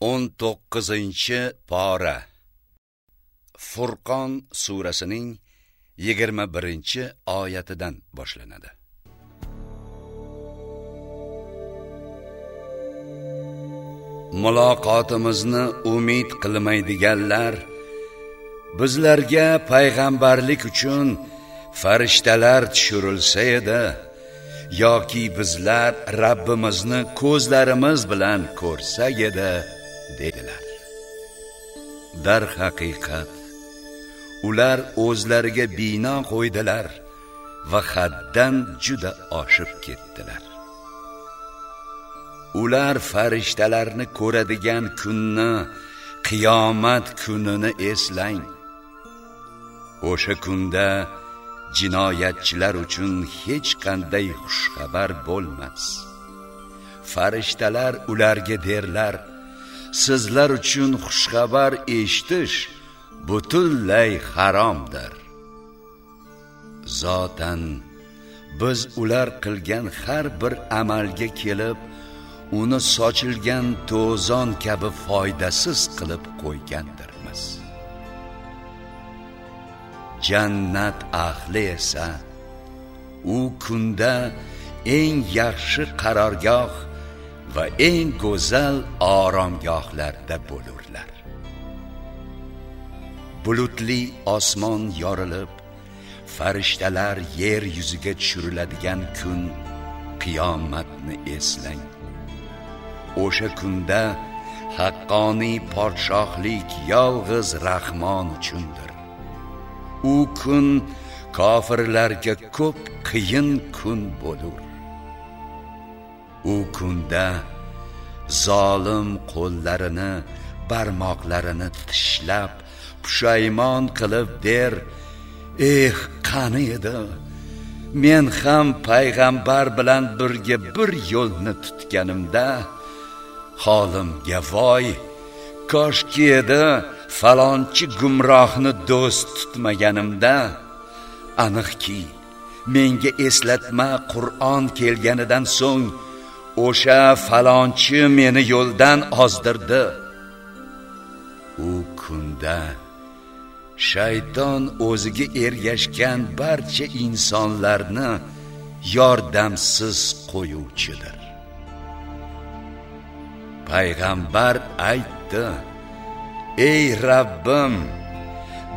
19 pora Furqon surasining 21 oyatidan boshlanadi. Muloqotimizni umid qilmaydiganlar bizlarga payg'ambarlik uchun farishtalar tushirilsa edi yoki bizlar Rabbimizni ko'zlarimiz bilan ko'rsak edi dedilar. Dar haqiqat ular o'zlariga bino qo'ydilar va haddan juda oshib ketdilar. Ular farishtalarni ko'radigan kunni qiyomat kunini eslang. O'sha kunda jinoyatchilar uchun hech qanday xushxabar bo'lmas. Farishtalar ularga derlar sizlar uchun xushxabar eshitish butunlay haromdir. Zotan biz ular qilgan har bir amalga kelib uni sochilgan to'zon kabi foydasiz qilib qo'ygandirmiz. Jannat ahli esa u kunda eng yaxshi qarorgoh va eng go'zal oromgohlarda bo'lurlar. Bulutli osmon yorilib farishtalar yer yuziga tushiriladigan kun qiyomatni eslang. O'sha kunda haqqoniy podshohlik yolg'iz rahmon uchundir. U kun kofirlarga ko'p qiyin kun bo'lur. U kunda zolim qo'llarini barmoqlarini tishlab pushaymon qilib der eh qani edi? Men ham payg'ambar bilan birga bir yo'lni tutganimda holimga voy koshki edi falonchi gumrohni do'st tutmaganimda. Aniqki menga eslatma qur'on kelganidan so'ng o'sha falonchi meni yo'ldan ozdirdi. U kunda shayton o'ziga ergashgan barcha insonlarni yordamsiz qo'yuvchidir. Payg'ambar aytdi ey rabbim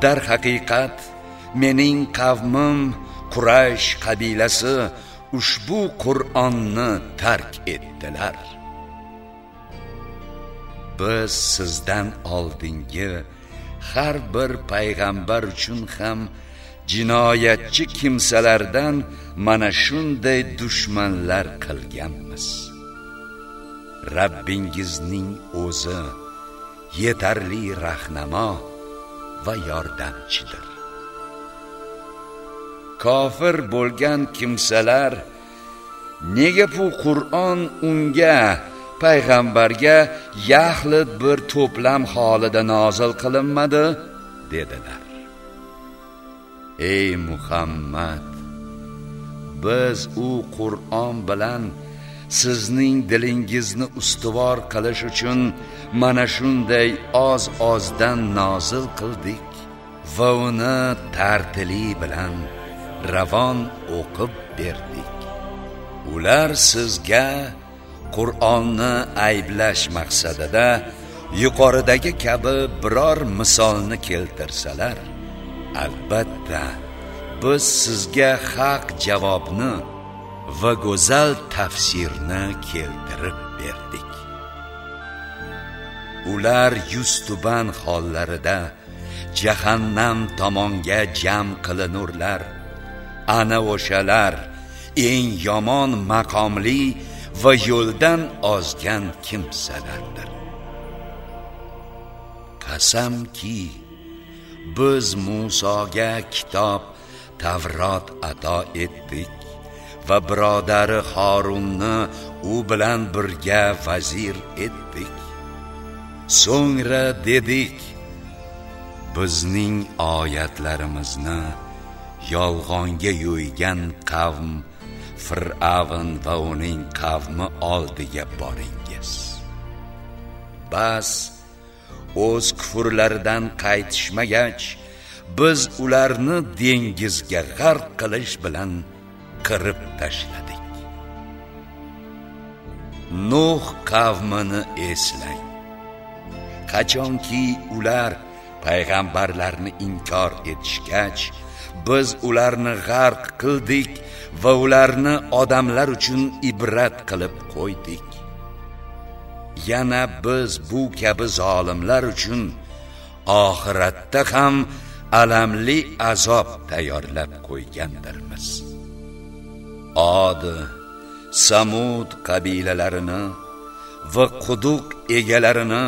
dar haqiqat mening qavmim quraysh qabilasi ushbu qur'onni tark etdilar. Biz sizdan oldingi har bir payg'ambar uchun ham jinoyatchi kimsalardan mana shunday dushmanlar qilganmiz. Rabbingizning o'zi yetarli rahnamo va yordamchidir. Kofir bo'lgan kimsalar nega bu qur'on unga payg'ambarga yaxlit bir to'plam holida nozil qilinmadi? dedilar. Ey muhammad biz u qur'on bilan sizning dilingizni ustuvor qilish uchun mana shunday oz ozdan nozil qildik va uni tartili bilan ravon o'qib berdik. Ular sizga qur'onni ayblash maqsadida yuqoridagi kabi biror misolni keltirsalar albatta biz sizga haq javobni va go'zal tafsirni keltirib berdik. Ular yuztuban hollarida jahannam tomonga jam qilinurlar. Ana o'shalar eng yomon maqomli va yo'ldan ozgan kimsalardir. Qasamki biz Musoga kitob Tavrot ato etdik va birodari Harunni u bilan birga vazir etdik. So'ngra dedik bizning oyatlarimizni yolg'onga yo'ygan qavm fir'avn va uning qavmi oldiga boringiz. Bas o'z kufrlaridan qaytishmagach biz ularni dengizga g'arq qilish bilan qirib tashladik. Nuh qavmini eslang. Qachonki ular payg'ambarlarni inkor etishgach biz ularni g'arq qildik va ularni odamlar uchun ibrat qilib qo'ydik. Yana biz bu kabi zolimlar uchun oxiratda ham alamli azob tayyorlab qo'ygandirmiz. Odi samud qabilalarini va quduq egalarini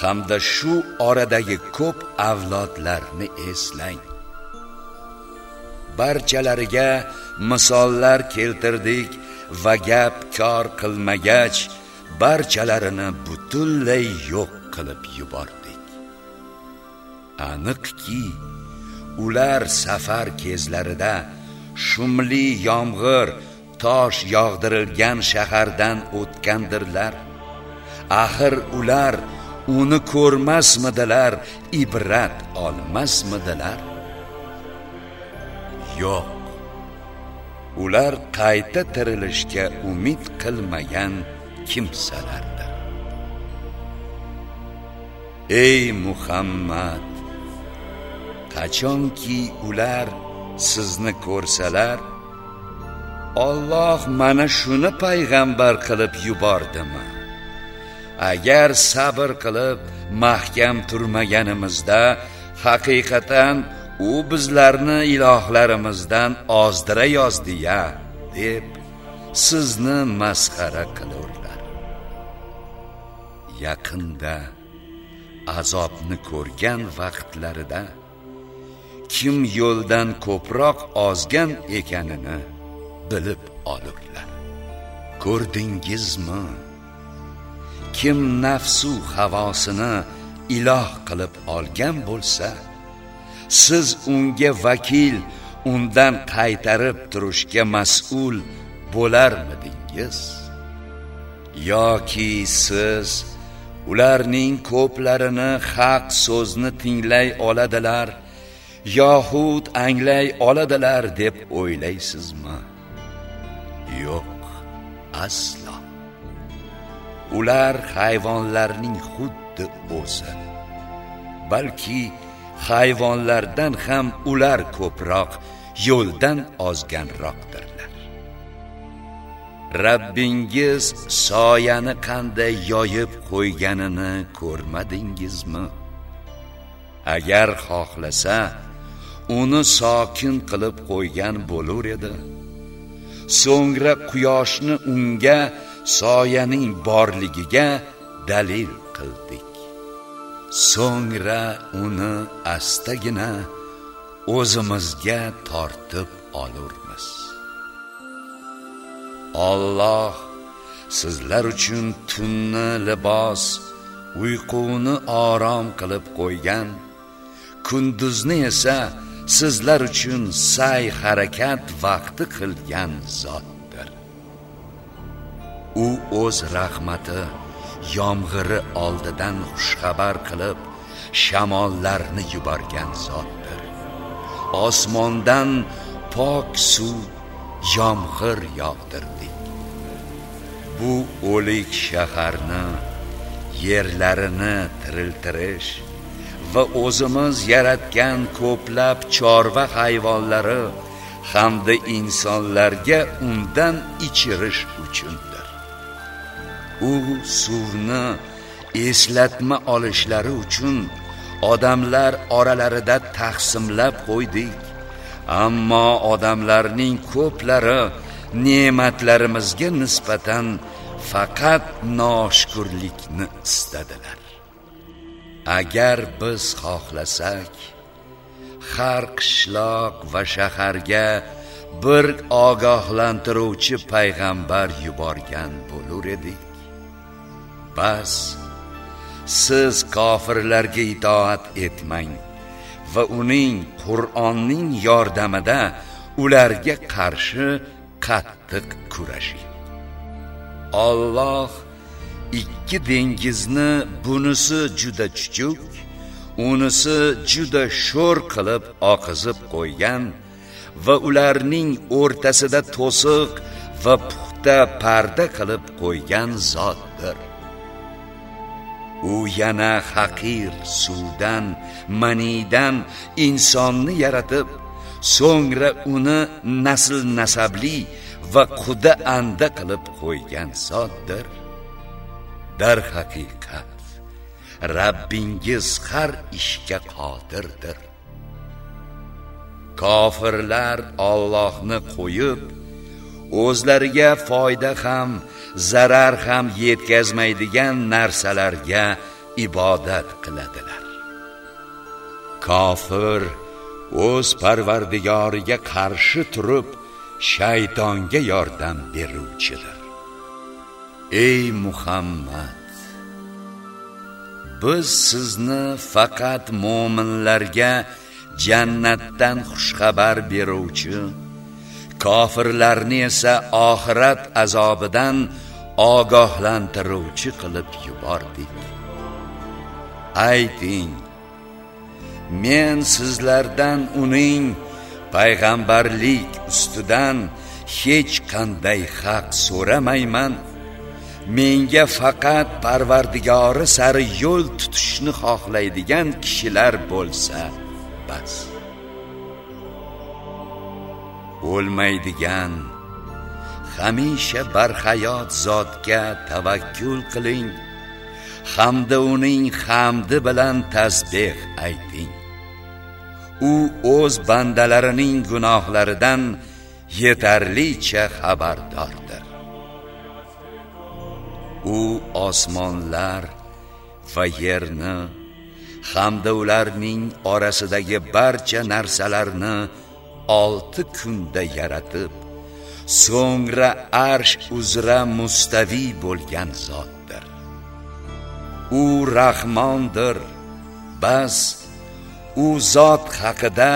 hamda shu oradagi ko'p avlodlarni eslang. Barchalariga misollar keltirdik va gap kor qilmagach barchalarini butunlay yo'q qilib yubordik. Aniqki ular safar kezlarida shumli yomg'ir tosh yog'dirilgan shahardan o'tgandirlar. Axir ular uni ko'rmasmidilar ibrat olmasmidilar. Yo'q. Ular qayta tirilishga umid qilmagan kimsalardir. Ey muhammad qachonki ular sizni ko'rsalar Alloh mana shuni payg'ambar qilib yubordimi? Agar sabr qilib mahkam turmaganimizda haqiqatan u bizlarni ilohlarimizdan ozdira yozdi ya deb sizni masxara qilurlar. Yaqinda azobni ko'rgan vaqtlarida kim yo'ldan ko'proq ozgan ekanini bilib olurlar. Ko'rdingizmi? Kim nafsu havosini iloh qilib olgan bo'lsa siz unga vakil undan qaytarib turishga mas'ul bo'larmidingiz? Yoki siz ularning ko'plarini haq so'zni tinglay oladilar yoxud anglay oladilar deb o'ylaysizmi? Yo'q aslo. Ular hayvonlarning xuddi o'zi. Balki hayvonlardan ham ular ko'proq yo'ldan ozganroqdirlar. Rabbingiz soyani qanday yoyib qo'yganini ko'rmadingizmi? Agar xohlasa uni sokin qilib qo'ygan bo'lar edi. So'ngra quyoshni unga soyaning borligiga dalil qildik. So'ngra uni astagina o'zimizga tortib olurmiz. Alloh sizlar uchun tunni libos uyquni orom qilib qo'ygan. Kunduzni esa sizlar uchun sa'y harakat vaqti qilgan zotdir. U o'z rahmati yomg'iri oldidan xushxabar qilib shamollarni yuborgan zotdir. Osmondan pok suv yomg'ir yog'dirdik bu o'lik shaharni yerlarini tiriltirish va o'zimiz yaratgan ko'plab chorva hayvonlari hamda insonlarga undan ichirish uchun u suvni eslatma olishlari uchun odamlar oralarida taqsimlab qo'ydik. Ammo odamlarning ko'plari ne'matlarimizga nisbatan faqat noshukurlikni istadilar. Agar biz xohlasak har qishloq va shaharga bir ogohlantiruvchi payg'ambar yuborgan bo'lur edik. Bas. Siz kofirlarga itoat etmang va uning qur'onning yordamida ularga qarshi qattiq kurashing. Alloh ikki dengizni bunisi juda chuchuk unisi juda sho'r qilib oqizib qo'ygan va ularning o'rtasida to'siq va puxta parda qilib qo'ygan zotdir. U yana haqir suvdan manidan insonni yaratib so'ngra uni nasl nasabli va quda anda qilib qo'ygan zotdir. Dar haqiqat Rabbingiz har ishga qodirdir. Kofirlar Allohni qo'yib o'zlariga foyda ham zarar ham yetkazmaydigan narsalarga ibodat qiladilar. Kofir o'z parvardigoriga qarshi turib shaytonga yordam beruvchidir. Ey muhammad biz sizni faqat mo'minlarga jannatdan xushxabar beruvchi kofirlarni esa oxirat azobidan ogohlantiruvchi qilib yubordik. Ayting men sizlardan uning payg'ambarlik ustidan hech qanday haq so'ramayman. Menga faqat parvardigori sari yo'l tutishni xohlaydigan kishilar bo'lsa bas. O'lmaydigan hamisha barhayot zotga tavakkul qiling. Hamda uning hamdi bilan tasbeh ayting. U o'z bandalarining gunohlaridan yetarlicha xabardordir. U osmonlar va yerni hamda ularning orasidagi barcha narsalarni olti kunda yaratib so'ngra arsh uzra mustaviy bo'lgan zotdir. U rahmondir bas u zot haqida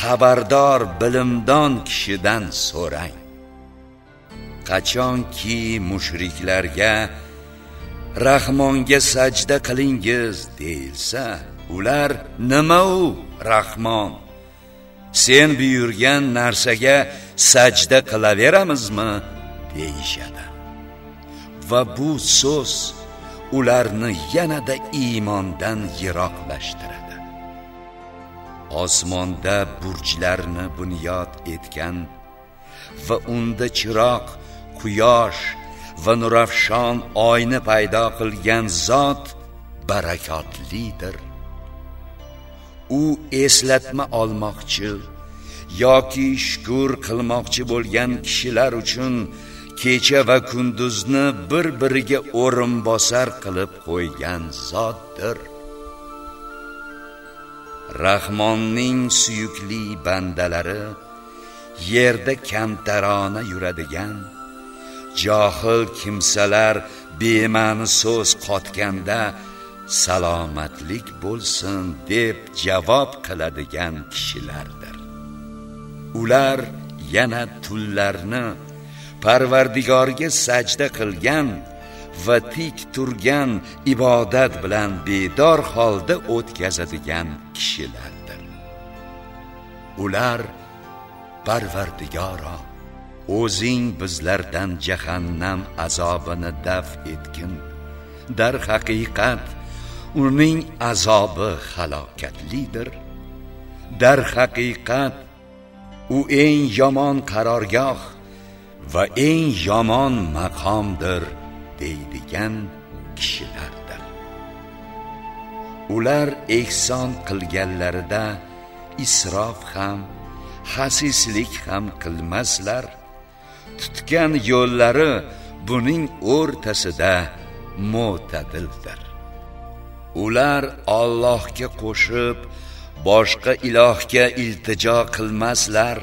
xabardor bilimdon kishidan so'rang. Qachonki mushriklarga rahmonga sajda qilingiz deyilsa ular nima u rahmon? Sen buyurgan narsaga sajda qilaveramizmi? deyishadi. Va bu so'z ularni yanada iymondan yiroqlashtiradi. Osmonda burjlarni bunyod etgan va unda chiroq quyosh va nurafshon oyni paydo qilgan zot barakotlidir. U eslatma olmoqchi yoki shukur qilmoqchi bo'lgan kishilar uchun kecha va kunduzni bir biriga o'rinbosar qilib qo'ygan zotdir. Rahmonning suyukli bandalari yerda kamtarona yuradigan johil kimsalar bema'ni so'z qotganda salomatlik bo'lsin deb javob qiladigan kishilardir. Ular yana tunlarni parvardigorga sajda qilgan va tik turgan ibodat bilan bedor holda o'tkazadigan kishilardir. Ular parvardigoro o'zing bizlardan jahannam azobini daf etgin. Darhaqiqat uning azobi halokatlidir. Dar haqiqat u eng yomon qarorgoh va eng yomon maqomdir deydigan kishilardir. Ular ehson qilganlarida isrof ham xasislik ham qilmaslar. Tutgan yo'llari buning o'rtasida mo'tadildir. Ular Allohga qo'shib boshqa ilohga iltijo qilmaslar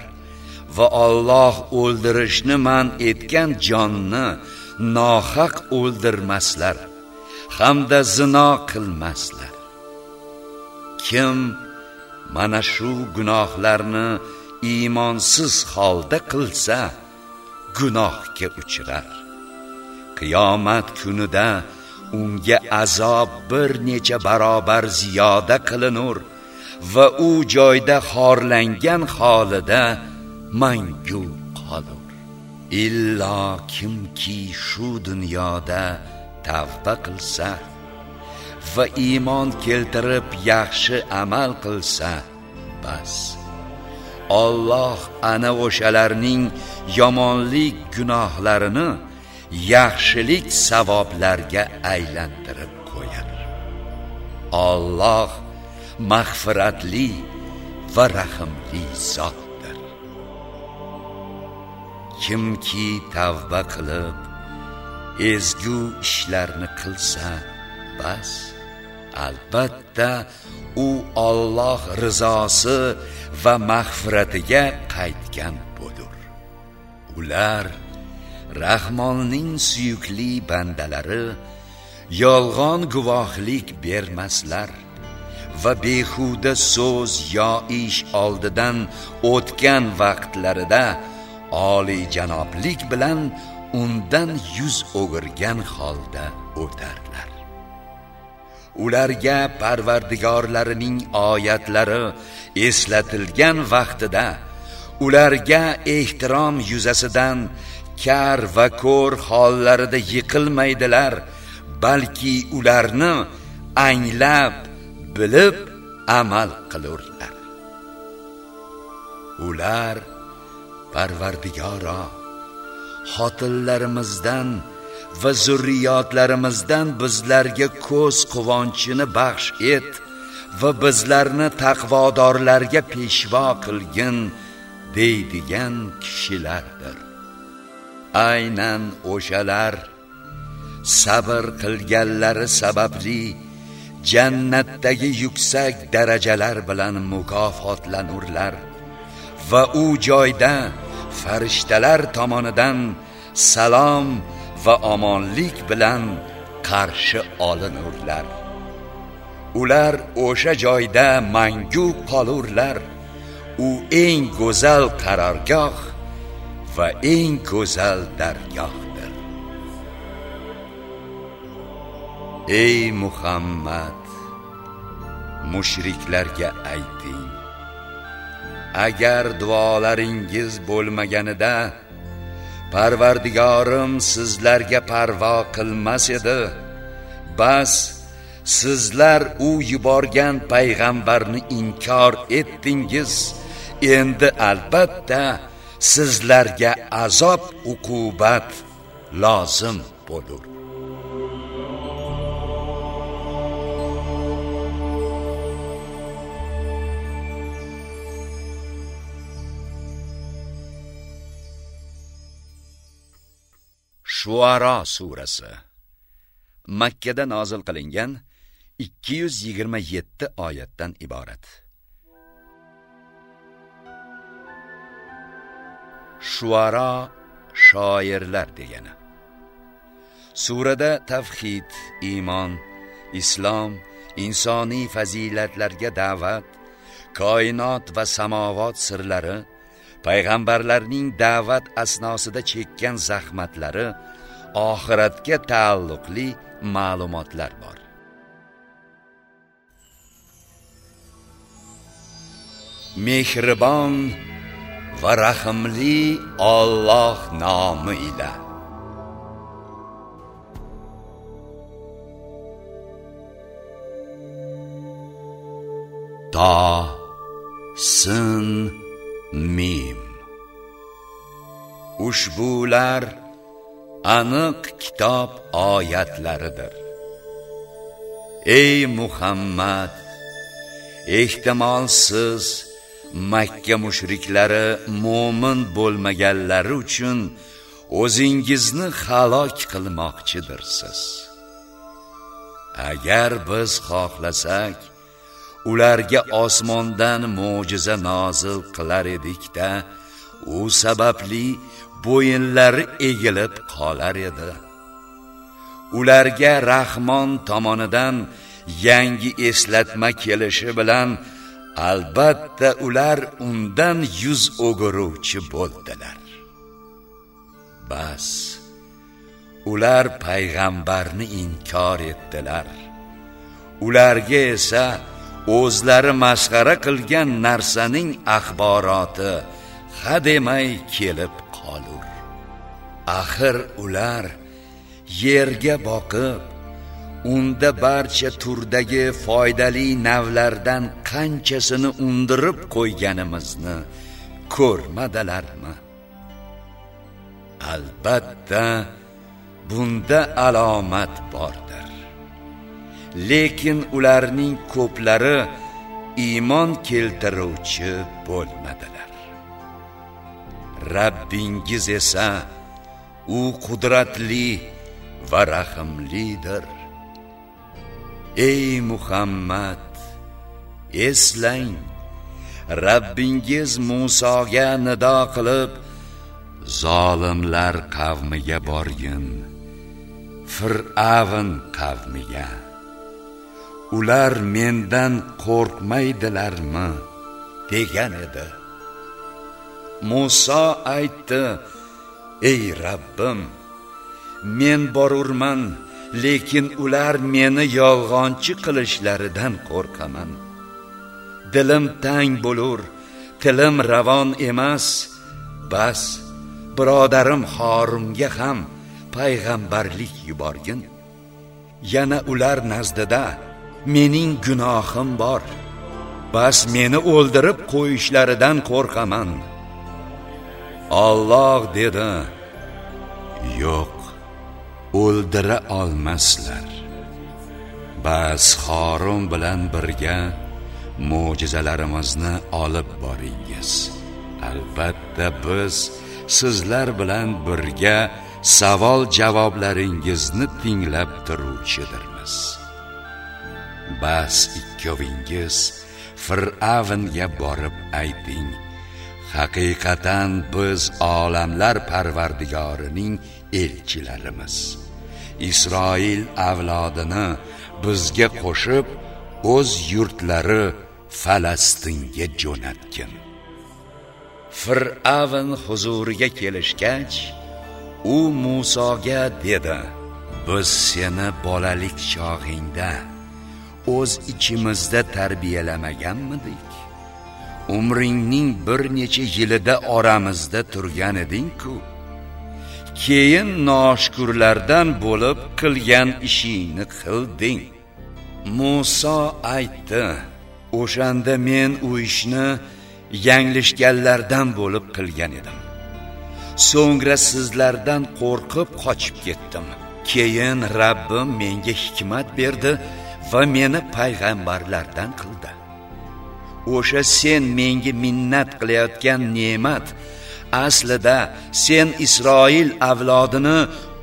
va Alloh o'ldirishni man etgan jonni nohaq o'ldirmaslar hamda zino qilmaslar. Kim mana shu gunohlarni iymonsiz holda qilsa gunohga uchrar. Qiyomat kunida unga azob bir necha barobar ziyoda qilinur va u joyda xorlangan holida mangu qolur. Illo kimki shu dunyoda tavba qilsa va iymon keltirib yaxshi amal qilsa bas. Alloh ana o'shalarning yomonlik gunohlarini yaxshilik savoblarga aylantirib qo'yadi. Alloh mag'firatli va rahimli zotdir. Kimki tavba qilib ezgu ishlarni qilsa bas albatta u Alloh rizosi va mag'firatiga qaytgan bo'dur ular rahmonning suyukli bandalari yolg'on guvohlik bermaslar va behuda so'z yo ish oldidan o'tgan vaqtlarida oliy janoblik bilan undan yuz o'girgan holda o'tarlar ularga parvardigorlarining oyatlari eslatilgan vaqtida ularga ehtirom yuzasidan kar va ko'r hollarida yiqilmaydilar balki ularni anglab bilib amal qilurlar. Ular parvardigoro xotinlarimizdan va zurriyotlarimizdan bizlarga ko'z quvonchini baxsh et va bizlarni taqvodorlarga peshvo qilgin deydigan kishilardir. Aynan o'shalar sabr qilganlari sababli jannatdagi yuksak darajalar bilan mukofotlanurlar va u joyda farishtalar tomonidan salom va omonlik bilan qarshi olinurlar. Ular o'sha joyda mangu qolurlar. U eng go'zal qarorgoh va eng go'zal dargohdir ey muhammad mushriklarga ayting. Agar duolaringiz bo'lmaganida parvardigorim sizlarga parvo qilmas edi. Bas sizlar u yuborgan payg'ambarni inkor etdingiz. Endi albatta sizlarga azob uqubat lozim bo'lur Shuara surasi makkada nozil qilingan 227 oyatdan iborat. Shuara shoirlar degani. Surada tavhid, iymon, islom, insoniy fazilatlarga da'vat, koinot va samovot sirlari payg'ambarlarning da'vat asnosida chekkan zahmatlari oxiratga taalluqli ma'lumotlar bor mehribon va rahimli Alloh nomi ila. To sin mim. Ushbular aniq kitob oyatlaridir. Ey muhammad ehtimol siz makka mushriklari mo'min bo'lmaganlari uchun o'zingizni halok qilmoqchidirsiz. Agar biz xohlasak ularga osmondan mo'jiza nozil qilar edikda u sababli bo'yinlari egilib qolar edi. Ularga rahmon tomonidan yangi eslatma kelishi bilan albatta ular undan yuz o'giruvchi bo'ldilar. Bas ular payg'ambarni inkor etdilar. Ularga esa o'zlari masxara qilgan narsaning axboroti hademay kelib qolur. Axir ular yerga boqib unda barcha turdagi foydali navlardan qanchasini undirib qo'yganimizni ko'rmadilarmi? Albatta bunda alomat bordir. Lekin ularning ko'plari iymon keltiruvchi bo'lmadilar. Rabbingiz esa u qudratli va rahimlidir ey muhammad eslang. Rabbingiz Musoga nido qilib zolimlar qavmiga borgin. Fir'avn qavmiga. Ular mendan qo'rqmaydilarmi? degan edi. Musa aytdi ey Rabbim men borurman. Lekin ular meni yolg'onchi qilishlaridan qo'rqaman. Dilim tang bo'lur tilim ravon emas. Bas birodarim xorimga ham payg'ambarlik yuborgin. Yana ular nazdida mening gunohim bor. Bas meni o'ldirib qo'yishlaridan qo'rqaman. Alloh dedi yo'q o'ldira olmaslar. Bas Horun bilan birga mo'jizalarimizni olib boringiz. Albatta biz sizlar bilan birga savol javoblaringizni tinglab turuvchidirmiz. Bas ikkovingiz fir'avnga borib ayting. Haqiqatan biz olamlar parvardigorining elchilarimiz. Isroil avlodini bizga qo'shib o'z yurtlari falastinga jo'natgin. Fir'avn huzuriga kelishgach u Musoga dedi biz seni bolalik chog'ingda o'z ichimizda tarbiyalamaganmidik. Umringning bir necha yilida oramizda turgan eding-ku. Keyin noshukurlardan bo'lib qilgan ishingni qilding Musa aytdi o'shanda men u ishni yanglishganlardan bo'lib qilgan edim. So'ngra sizlardan qo'rqib qochib ketdim. Keyin Rabbim menga hikmat berdi va meni payg'ambarlardan qildi. O'sha sen menga minnat qilayotgan ne'mat aslida sen Isroil avlodini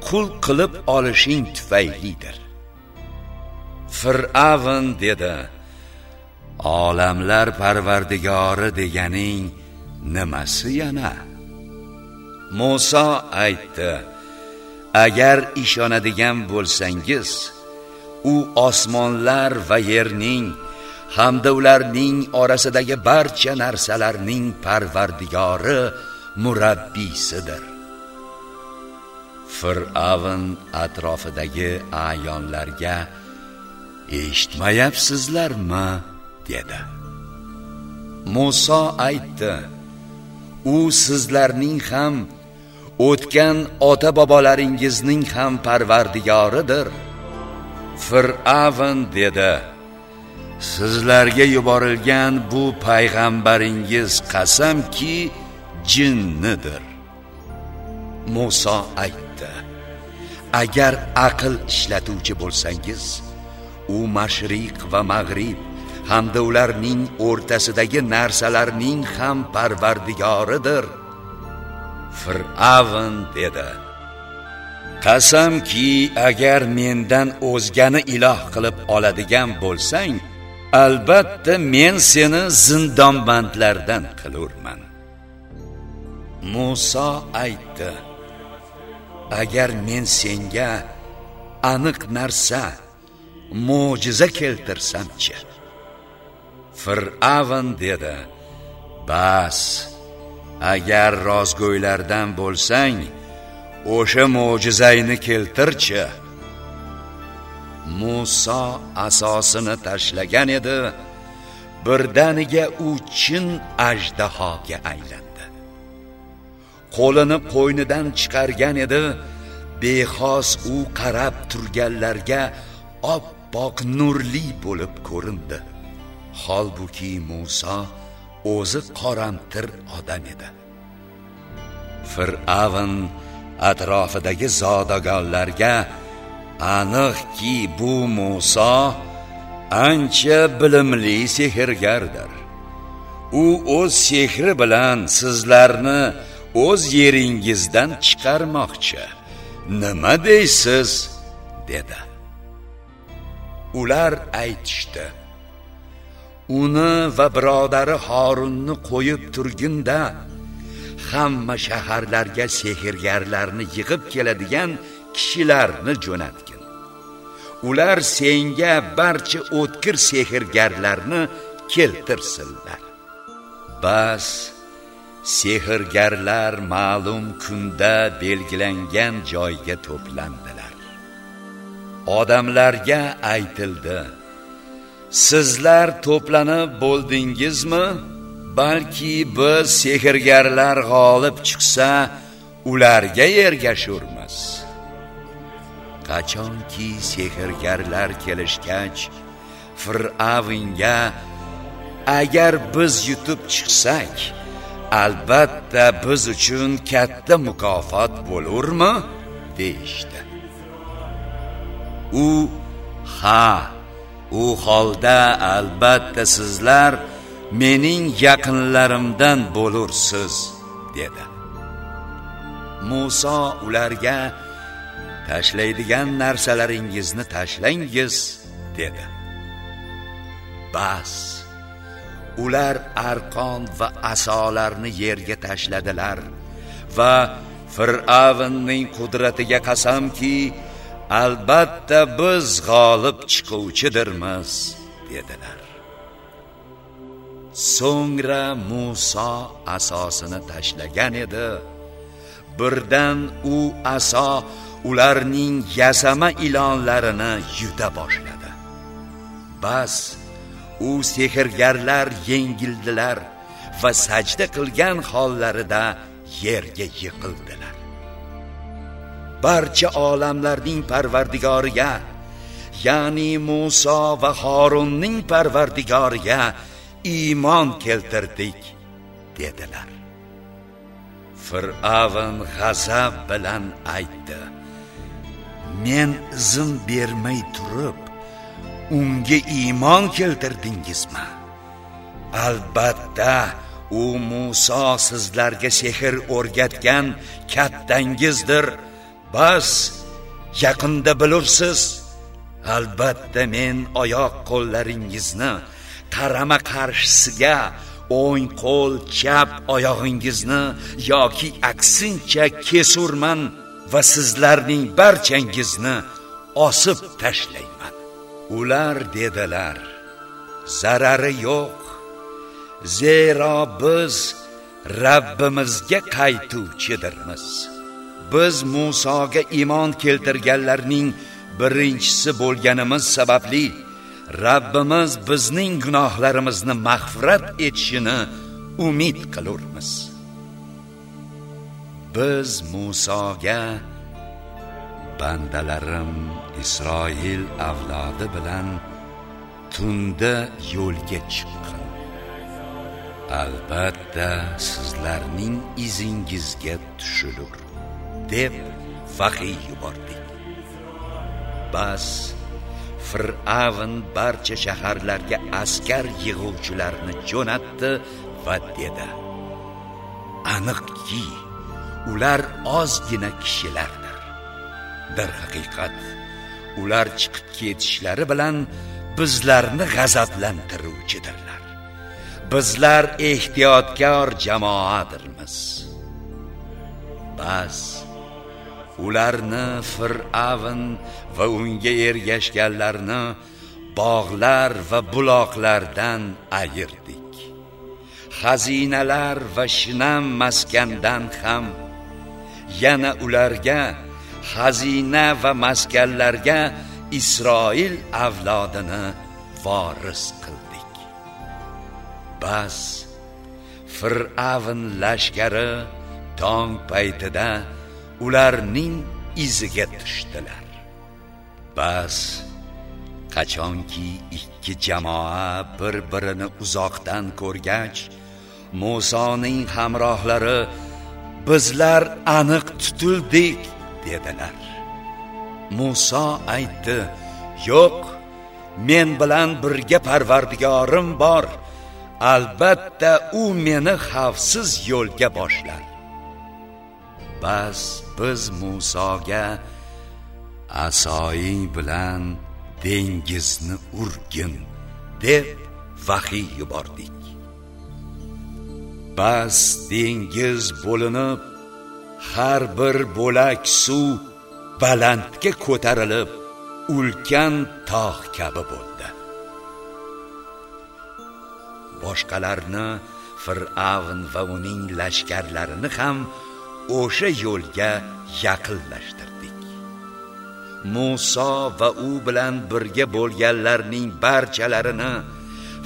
qul qilib olishing tufaylidir. Fir'avn dedi olamlar parvardigori deganing nimasi yana? Musa aytdi agar ishonadigan bo'lsangiz u osmonlar va yerning hamda ularning orasidagi barcha narsalarning parvardigori murabbiysidir fir'avn atrofidagi ayonlarga eshitmayapsizlarmi? dedi. Musa aytdi u sizlarning ham o'tgan ota bobolaringizning ham parvardigoridir. Fir'avn dedi sizlarga yuborilgan bu payg'ambaringiz qasamki jinnidir. Musa aytdi agar aql ishlatuvchi bo'lsangiz u mashriq va mag'rib hamda ularning o'rtasidagi narsalarning ham parvardigoridir. Fir'avn dedi qasamki agar mendan o'zgani iloh qilib oladigan bo'lsang albatta men seni zindonbandlardan qilurman. Musa aytdi agar men senga aniq narsa mo'jiza keltirsamchi? Fir'avn dedi bas agar rozgo'ylardan bo'lsang o'sha mo'jizayni keltirchi. Musa asosini tashlagan edi birdaniga u chin ajdahoga aylandi qo'lini qo'ynidan chiqargan edi. Bexos u qarab turganlarga oppoq nurli bo'lib ko'rindi. Holbuki Musa o'zi qoramtir odam edi. Fir'avn atrofidagi zodagonlarga aniqki bu Musa ancha bilimli sehrgardir. U o'z sehri bilan sizlarni o'z yeringizdan chiqarmoqchi. Nima deysiz? dedi. Ular aytishdi. Uni va birodari Horunni qo'yib turgunda hamma shaharlarga sehrgarlarni yig'ib keladigan kishilarni jo'natgin. Ular senga barcha o'tkir sehrgarlarni keltirsinlar. Bas sehrgarlar ma'lum kunda belgilangan joyga to'plandilar. Odamlarga aytildi sizlar to'planib bo'ldingizmi? Balki biz sehrgarlar g'olib chiqsa ularga ergashurmiz. Qachonki sehrgarlar kelishgach fir'avinga agar biz yutib chiqsak albatta biz uchun katta mukofot bo'lurmi? Deyishdi. U ha u holda albatta sizlar mening yaqinlarimdan bo'lursiz dedi. Musa ularga tashlaydigan narsalaringizni tashlangiz dedi. Bas. Ular arqon va asolarni yerga tashladilar. Va fir'avnning qudratiga qasamki albatta biz g'olib chiquvchidirmiz dedilar. So'ngra Musa asosini tashlagan edi. Birdan u aso ularning yasama ilonlarini yuta boshladi. Bas u sehrgarlar yengildilar va sajda qilgan hollarida yerga yiqildilar. Barcha olamlarning parvardigoriga ya'ni Musa va Harunning parvardigoriga iymon keltirdik dedilar. Fir'avn g'azab bilan aytdi men izn bermay turib unga iymon keltirdingizmi? Albatta u Muso sizlarga sehr o'rgatgan kattangizdir. Bas yaqinda bilursiz. Albatta men oyoq qo'llaringizni qarama qarshisiga o'ng qo'l chap oyog'ingizni yoki aksincha kesurman va sizlarning barchangizni osib tashlayman ular dedilar zarari yo'q zero biz Rabbimizga qaytuvchidirmiz biz Musoga iymon keltirganlarning birinchisi bo'lganimiz sababli Rabbimiz bizning gunohlarimizni mag'firat etishini umid qilurmiz. Biz Musoga bandalarim Isroil avlodi bilan tunda yo'lga chiqqin. Albatta sizlarning izingizga tushilur deb vahiy yubordik. Bas fir'avn barcha shaharlarga askar yig'uvchilarni jo'natdi va dedi aniqki ular ozgina kishilardir darhaqiqat ular chiqib ketishlari bilan bizlarni g'azablantiruvchidirlar. Bizlar ehtiyotkor jamoadirmiz. Bas ularni fir'avn va unga ergashganlarni bog'lar va buloqlardan ayirdik. Xazinalar va shinam maskandan ham yana ularga xazina va maskanlarga isroil avlodini voris qildik. Bas fir'avn lashkari tong paytida ularning iziga tushdilar. Bas qachonki ikki jamoa bir birini uzoqdan ko'rgach Musoning hamrohlari bizlar aniq tutildik dedilar Muso aytdi yo'q men bilan birga parvardigorim bor. Albatta u meni xavfsiz yo'lga boshlar. Bas biz Musoga asoyi bilan dengizni urgin deb vahiy yubordik. Bas dengiz bo'linib har bir bo'lak suv balandga ko'tarilib ulkan tog' kabi bo'ldi. Boshqalarni fir'avn va uning lashkarlarini ham o'sha yo'lga yaqinlashtirdik. Musa va u bilan birga bo'lganlarning barchalarini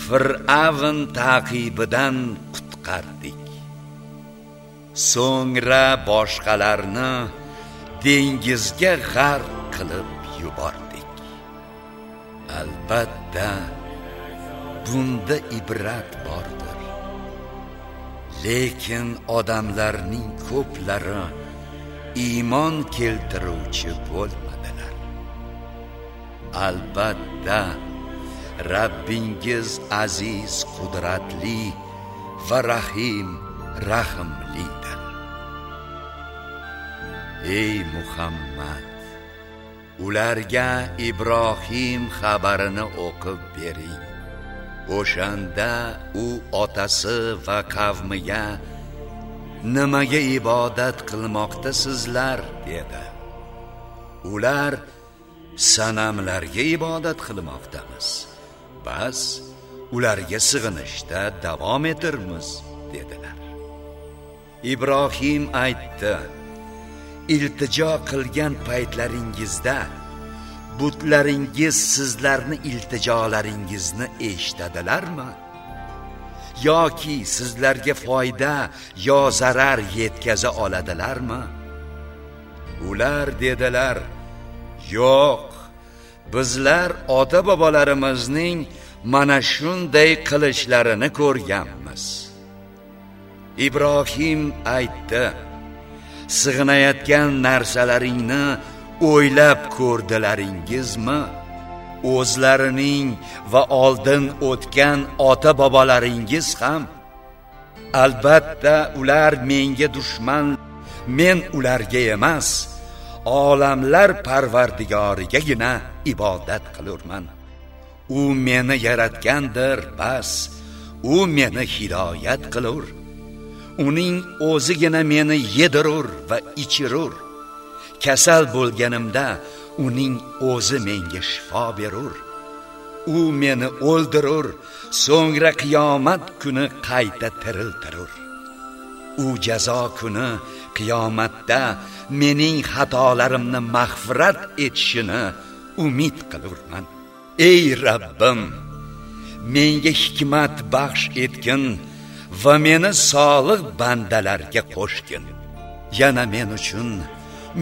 fir'avn taqibidan qutqardik. So'ngra boshqalarni dengizga g'arq qilib yubordik. Albatta bunda ibrat bordir. Lekin odamlarning ko'plari iymon keltiruvchi bo'lmadilar. Albatta Rabbingiz aziz qudratli va rahim rahimlidir. Ey muhammad ularga ibrohim xabarini o'qib bering. O'shanda u otasi va qavmiga nimaga ibodat qilmoqdasizlar? dedi. Ular sanamlarga ibodat qilmoqdamiz. Bas ularga sig'inishda davom etirmiz dedilar. Ibrohim aytdi iltijo qilgan paytlaringizda butlaringiz sizlarni iltijolaringizni eshitadilarmi? Yoki sizlarga foyda yo zarar yetkaza oladilarmi? Ular dedilar yo'q bizlar ota bobolarimizning mana shunday qilishlarini ko'rganmiz. Ibrohim aytdi sig'inayotgan narsalaringni o'ylab ko'rdilaringizmi o'zlarining va oldin o'tgan ota bobolaringiz ham? Albatta ular menga dushman men ularga emas olamlar parvardigorigagina ibodat qilurman. U meni yaratgandir bas u meni hidoyat qilur. Uning o'zigina meni yedirur va ichirur. Kasal bo'lganimda uning o'zi menga shifo berur. U meni o'ldirur so'ngra qiyomat kuni qayta tiriltirur. U jazo kuni qiyomatda mening xatolarimni mag'firat etishini umid qilurman. Ey rabbim menga hikmat baxsh etgin va meni solih bandalarga qo'shgin. Yana men uchun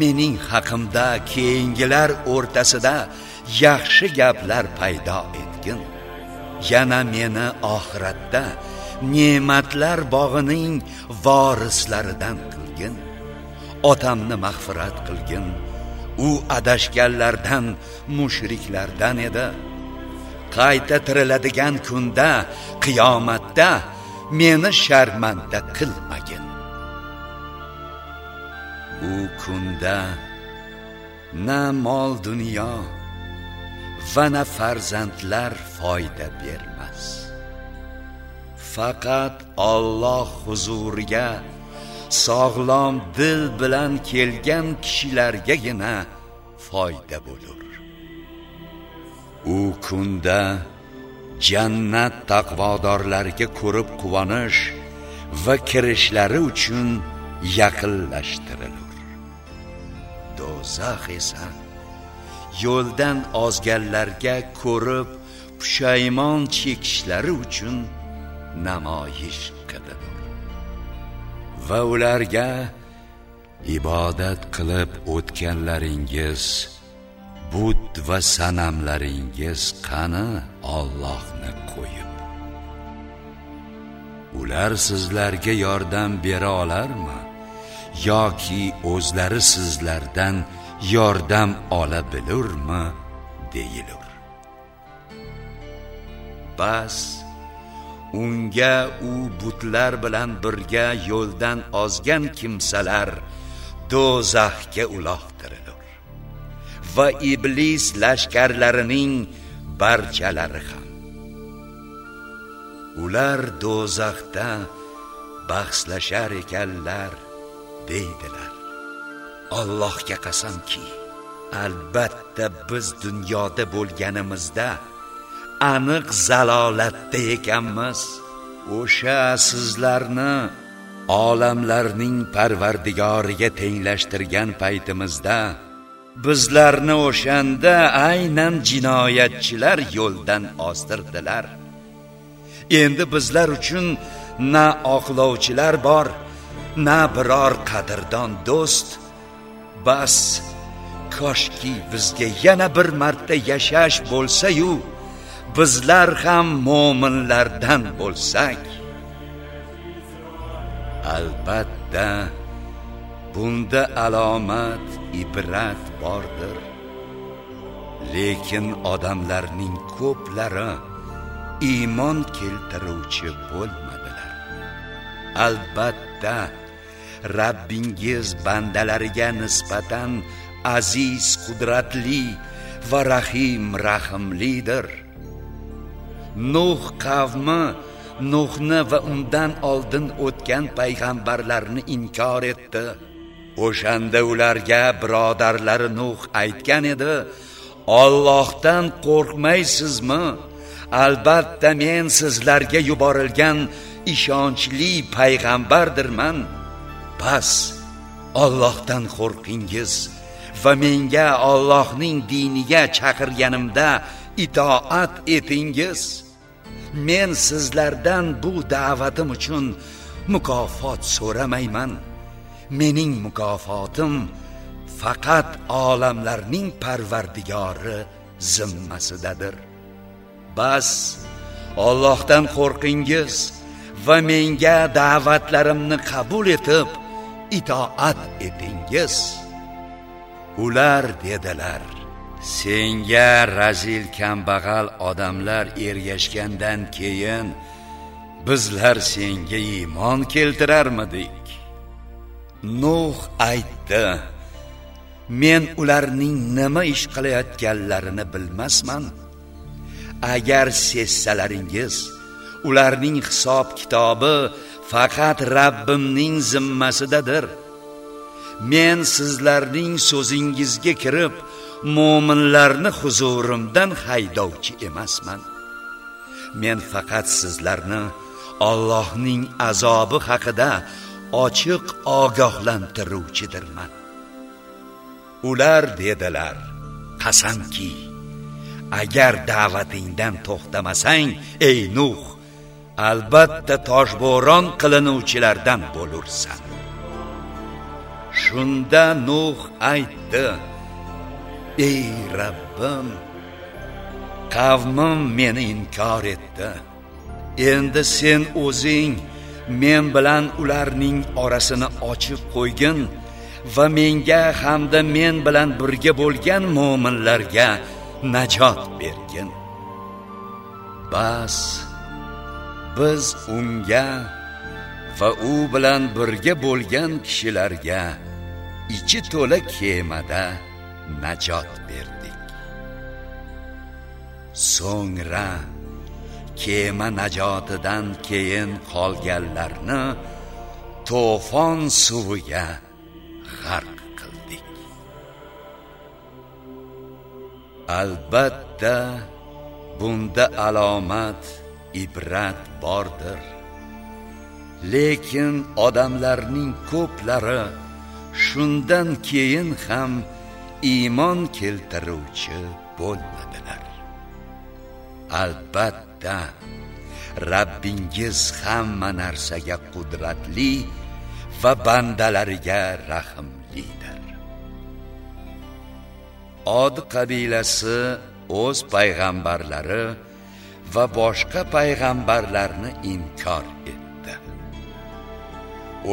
mening haqimda keyingilar o'rtasida yaxshi gaplar paydo etgin. Yana meni oxiratda ne'matlar bog'ining vorislaridan qilgin. Otamni mag'firat qilgin. U adashganlardan mushriklardan edi. Qayta tiriladigan kunda qiyomatda meni sharmanda qilmagin. U kunda na mol dunyo va na farzandlar foyda bermas. Faqat Alloh huzuriga sog'lom dil bilan kelgan kishilargagina foyda bo'lur. U kunda jannat taqvodorlarga ko'rib quvonish va kirishlari uchun yaqinlashtirilur. Do'zax esa yo'ldan ozganlarga ko'rib pushaymon chekishlari uchun namoyish qilinur va ularga ibodat qilib o'tganlaringiz but va sanamlaringiz qani Allohni qo'yib? Ular sizlarga yordam bera olarmi? Yoki o'zlari sizlardan yordam ola bilurmi? Deyilur. Bas unga u butlar bilan birga yo'ldan ozgan kimsalar do'zaxga uloqtirilur. Va iblis lashkarlarining barchalari ham. Ular do'zaxda bahslashar ekanlar deydilar. Allohga qasamki albatta biz dunyoda bo'lganimizda aniq zalolatda ekanmiz. O'sha sizlarni olamlarning parvardigoriga tenglashtirgan paytimizda bizlarni o'shanda aynan jinoyatchilar yo'ldan ozdirdilar. Endi bizlar uchun na oqlovchilar bor na biror qadrdon do'st. Bas koshki bizga yana bir marta yashash bo'lsa-yu bizlar ham mo'minlardan bo'lsak. Albatta. Bunda alomat ibrat bordir. Lekin odamlarning ko'plari iymon keltiruvchi bo'lmadilar. Albatta Rabbingiz bandalariga nisbatan aziz qudratli va rahim rahimlidir Nuh qavmi Nuhni va undan oldin o'tgan payg'ambarlarni inkor etdi. O'shanda ularga birodarlari Nuh aytgan edi Allohdan qo'rqmaysizmi? Albatta men sizlarga yuborilgan ishonchli payg'ambardirman. Pas Allohdan qo'rqingiz va menga Allohning diniga chaqirganimda itoat etingiz. Men sizlardan bu da'vatim uchun mukofot so'ramayman. Mening mukofotim faqat olamlarning parvardigori zimmasidadir. Bas Allohdan qo'rqingiz va menga da'vatlarimni qabul etib itoat etingiz. Ular dedilar senga razil kambag'al odamlar ergashgandan keyin bizlar senga iymon keltirarmidik nuh aytdi men ularning nima ish qilayotganlarini bilmasman. Agar sezsalaringiz ularning hisob kitobi faqat Rabbimning zimmasidadir. Men sizlarning so'zingizga kirib mo'minlarni huzurimdan haydovchi emasman. Men faqat sizlarni Allohning azobi haqida ochiq ogohlantiruvchidirman ular dedilar qasamki agar da'vatingdan to'xtamasang ey nuh albatta toshbo'ron qilinuvchilardan bo'lursan. Shunda nuh aytdi ey rabbim qavmim meni inkor etdi. Endi sen o'zing men bilan ularning orasini ochib qo'ygin va menga hamda men bilan birga bo'lgan mo'minlarga najot bergin. Bas biz unga va u bilan birga bo'lgan kishilarga ichi to'la kemada najot berdik. So'ngra kema najotidan keyin qolganlarni to'fon suviga g'arq qildik. Albatta bunda alomat ibrat bordir. Lekin odamlarning ko'plari shundan keyin ham iymon keltiruvchi bo'lmadilar. Albatta Rabbingiz hamma narsaga qudratli va bandalariga rahmlidir. Od qabilasi o'z payg'ambarlari va boshqa payg'ambarlarni inkor etdi.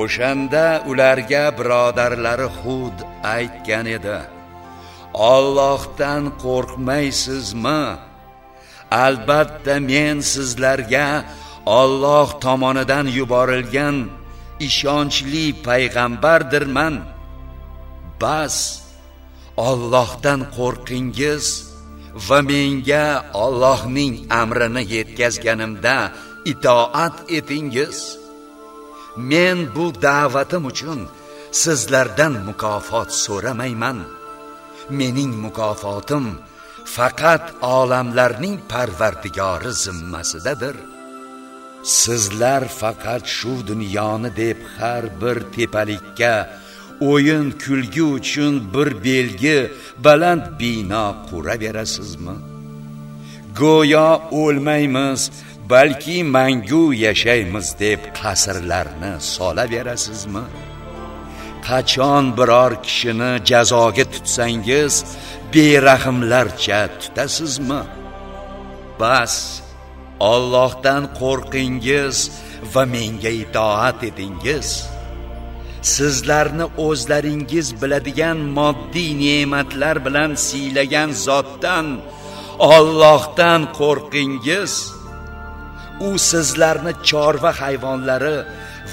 O'shanda ularga birodarlari hud aytgan edi Allohdan qo'rqmaysizmi? Albatta men sizlarga Alloh tomonidan yuborilgan ishonchli payg'ambardirman. Bas Allohdan qo'rqingiz va menga Allohning amrini yetkazganimda itoat etingiz. Men bu da'vatim uchun sizlardan mukofot so'ramayman. Mening mukofotim faqat olamlarning parvardigori zimmasidadir. Sizlar faqat shu dunyoni deb har bir tepalikka o'yin kulgi uchun bir belgi baland bino quraverasizmi? Go'yo o'lmaymiz balki mangu yashaymiz deb qasrlarni solaverasizmi? Qachon biror kishini jazoga tutsangiz berahmlarcha tutasizmi? Bas Allohdan qo'rqingiz va menga itoat edingiz. Sizlarni o'zlaringiz biladigan moddiy ne'matlar bilan siylagan zotdan Allohdan qo'rqingiz. U sizlarni chorva hayvonlari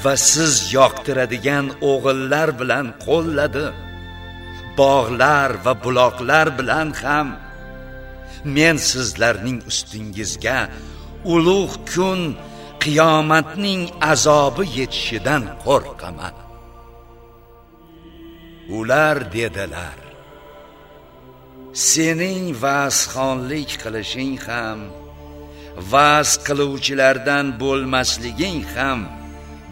va siz yoqtiradigan o'g'illar bilan qo'lladi. Bog'lar va buloqlar bilan ham men sizlarning ustingizga ulug' kun qiyomatning azobi yetishidan qo'rqaman. Ular dedilar sening va'zxonlik qilishing ham va'z qiluvchilardan bo'lmasliging ham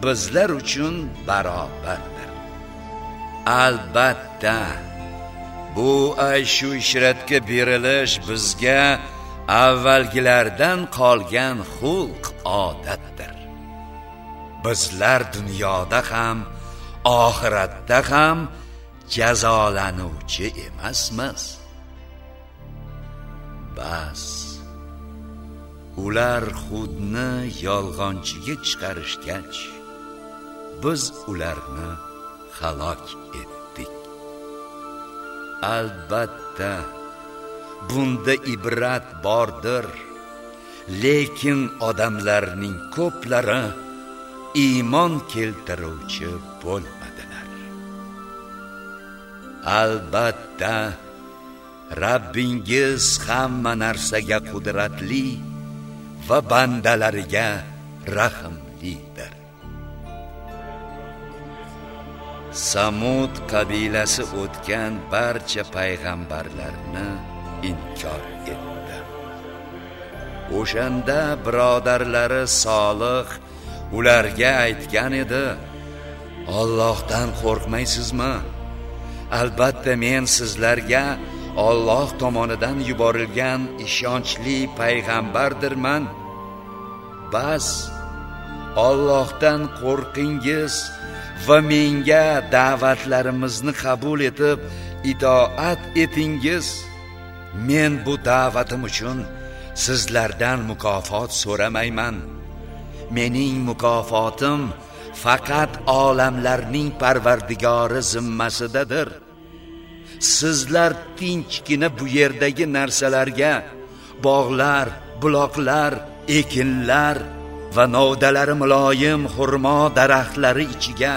bizlar uchun barobardir. Albatta bu ayshu ishratga berilish bizga avvalgilardan qolgan xulq odatdir. Bizlar dunyoda ham oxiratda ham jazolanuvchi emasmiz. Bas ular xudni yolg'onchiga chiqarishgach biz ularni halok etdik. Albatta bunda ibrat bordir. Lekin odamlarning ko'plari iymon keltiruvchi bo'lmadilar. Albatta Rabbingiz hamma narsaga qudratli va bandalariga rahmlidir. Samud qabilasi o'tgan barcha payg'ambarlarni inkor etdi. O'shanda birodarlari Solih ularga aytgan edi: Allohdan qo'rqmaysizmi? Albatta men sizlarga Alloh tomonidan yuborilgan ishonchli payg'ambardirman. Bas Allohdan qo'rqingiz va menga da'vatlarimizni qabul etib itoat etingiz. Men bu da'vatim uchun sizlardan mukofot so'ramayman. Mening mukofotim faqat olamlarning parvardigori zimmasidadir. Sizlar tinchgina bu yerdagi narsalarga bog'lar buloqlar ekinlar va novdalari muloyim xurmo daraxtlari ichiga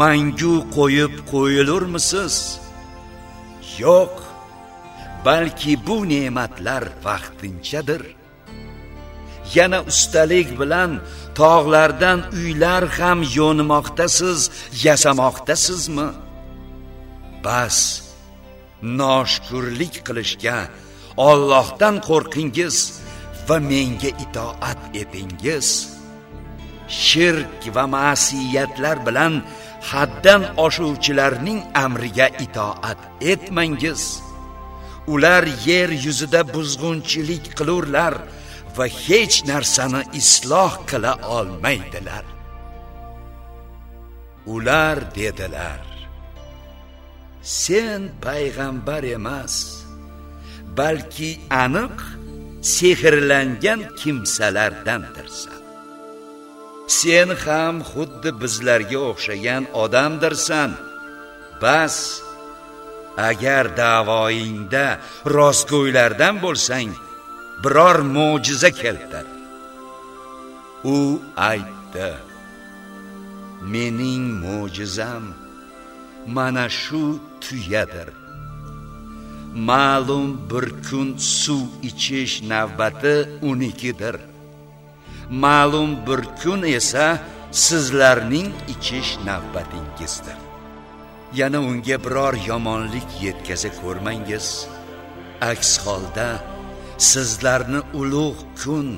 mangu qo'yib qo'yilurmisiz? Yo'q balki bu ne'matlar vaqtinchadir. Yana ustalik bilan tog'lardan uylar ham yo'nmoqdasiz yasamoqdasizmi? Bas noshukurlik qilishga Allohdan qo'rqingiz. Va menga itoat etingiz. Shirk va ma'siyatlar bilan haddan oshuvchilarning amriga itoat etmangiz. Ular yer yuzida buzg'unchilik qilurlar va hech narsani isloh qila olmaydilar. Ular dedilar sen payg'ambar emas balki aniq sehrlangan kimsalardandirsan sen ham xuddi bizlarga o'xshagan odamdirsan bas agar da'voyingda rostgo'ylardan bo'lsang biror mo'jiza keltir. U aytdi mening mo'jizam mana shu tuyadir. Ma'lum bir kun suv ichish navbati unikidir. Ma'lum bir kun esa sizlarning ichish navbatingizdir. Yana unga biror yomonlik yetkaza ko'rmangiz. Aks holda sizlarni ulug' kun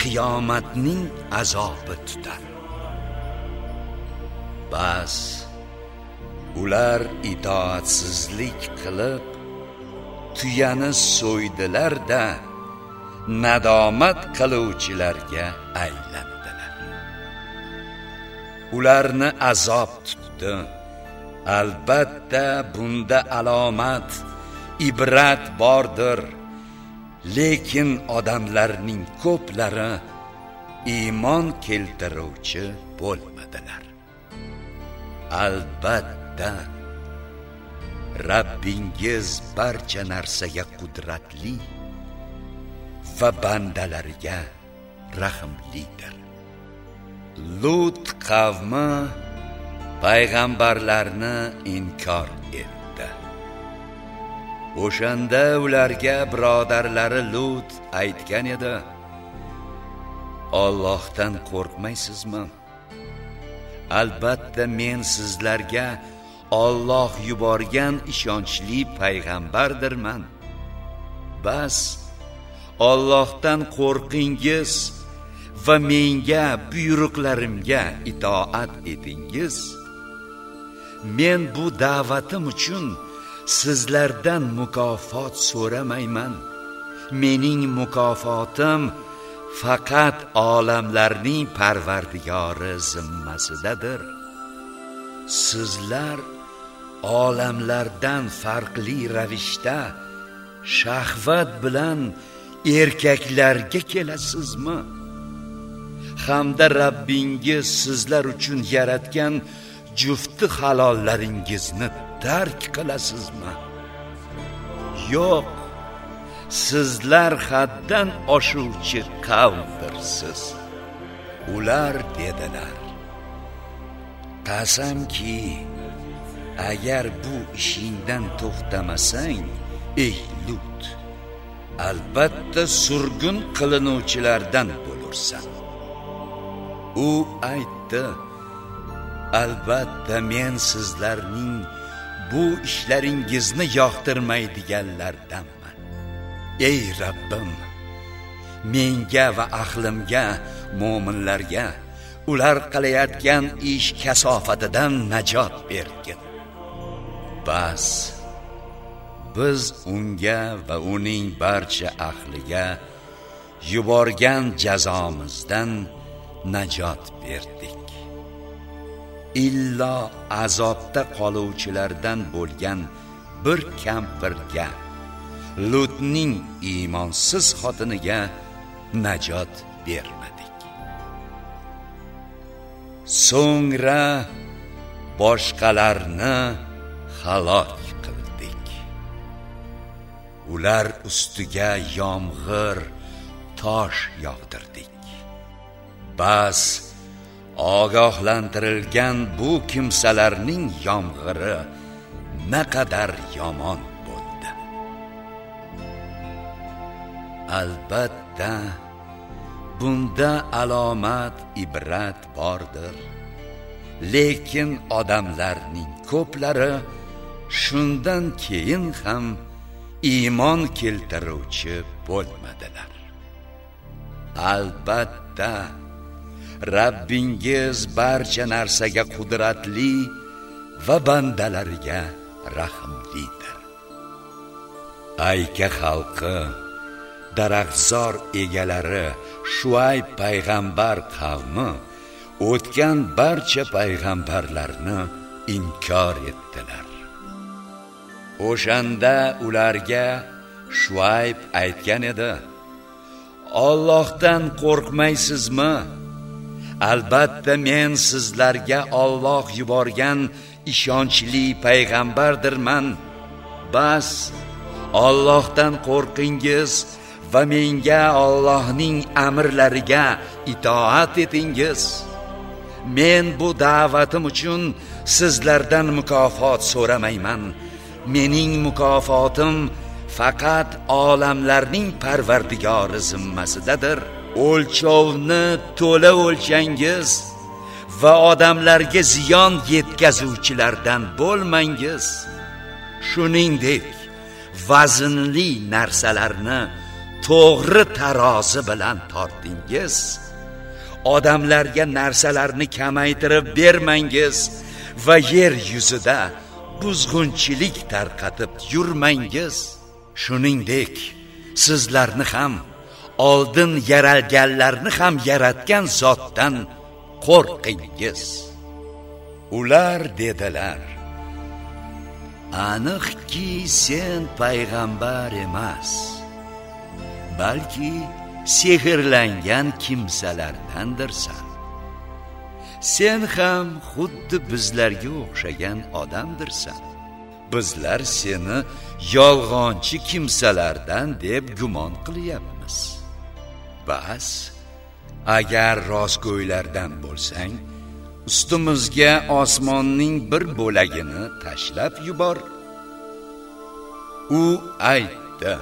qiyomatning azobi tutar. Bas ular itoatsizlik qilib tuyani so'ydilar-da nadomat qiluvchilarga aylandilar. Ularni azob tutdi. Albatta bunda alomat ibrat bordir. Lekin odamlarning ko'plari iymon keltiruvchi bo'lmadilar. Albatta Rabbingiz barcha narsaga qudratli va bandalariga rahmlidir Lut qavmi payg'ambarlarni inkor etdi. O'shanda ularga birodarlari Lut aytgan edi: Allohdan qo'rqmaysizmi? Albatta men sizlarga Alloh yuborgan ishonchli payg'ambardirman. Bas Allohdan qo'rqingiz va menga buyruqlarimga itoat etingiz. Men bu da'vatim uchun sizlardan mukofot so'ramayman. Mening mukofotim faqat olamlarning parvardigori zimmasidadir. Sizlar olamlardan farqli ravishda shahvat bilan erkaklarga kelasizmi? Hamda Rabbingiz sizlar uchun yaratgan jufti halollaringizni tark qilasizmi? Yo'q sizlar haddan oshuvchi qavmdirsiz ular dedilar. Qasamki agar bu ishingdan to'xtamasang ey lut albatta surgun qilinuvchilardan bo'lursan. U aytdi albatta men sizlarning bu ishlaringizni yoqtirmaydiganlardanman. Ey rabbim menga va ahlimga mo'minlarga ular qilayotgan ish kasofatidan najot bergin. Bas. Biz unga va uning barcha ahliga yuborgan jazomizdan najot berdik. Illo azobda qoluvchilardan bo'lgan bir kampirga lutning iymonsiz xotiniga najot bermadik. So'ngra boshqalarni halok qildik. Ular ustiga yomg'ir tosh yog'dirdik. Bas ogohlantirilgan bu kimsalarning yomg'iri naqadar yomon bo'ldi. Albatta bunda alomat ibrat bordir. Lekin odamlarning ko'plari shundan keyin ham iymon keltiruvchi bo'lmadilar. Albatta Rabbingiz barcha narsaga qudratli va bandalariga rahmlidir. Ayka xalqi daraxtzor egalari shuayb payg'ambar qavmi o'tgan barcha payg'ambarlarni inkor etdilar. O'shanda ularga shuayb aytgan edi Allohdan qo'rqmaysizmi? Albatta men sizlarga Alloh yuborgan ishonchli payg'ambardirman. Bas Allohdan qo'rqingiz va menga Allohning amrlariga itoat etingiz. Men bu da'vatim uchun sizlardan mukofot so'ramayman. Mening mukofotim faqat olamlarning parvardigori zimmasidadir. O'lchovni to'la o'lchangiz va odamlarga ziyon yetkazuvchilardan bo'lmangiz. Shuningdek vaznli narsalarni to'g'ri tarozi bilan tortingiz. Odamlarga narsalarni kamaytirib bermangiz va yer yuzida buzg'unchilik tarqatib yurmangiz. Shuningdek sizlarni ham oldin yaralganlarni ham yaratgan zotdan qo'rqingiz. Ular dedilar aniqki sen payg'ambar emas balki sehrlangan kimsalardandirsan. Sen ham xuddi bizlarga o'xshagan odamdirsan. Bizlar seni yolg'onchi kimsalardan deb gumon qilyapmiz. Bas agar rostgo'ylardan bo'lsang ustimizga osmonning bir bo'lagini tashlab yubor. U aytdi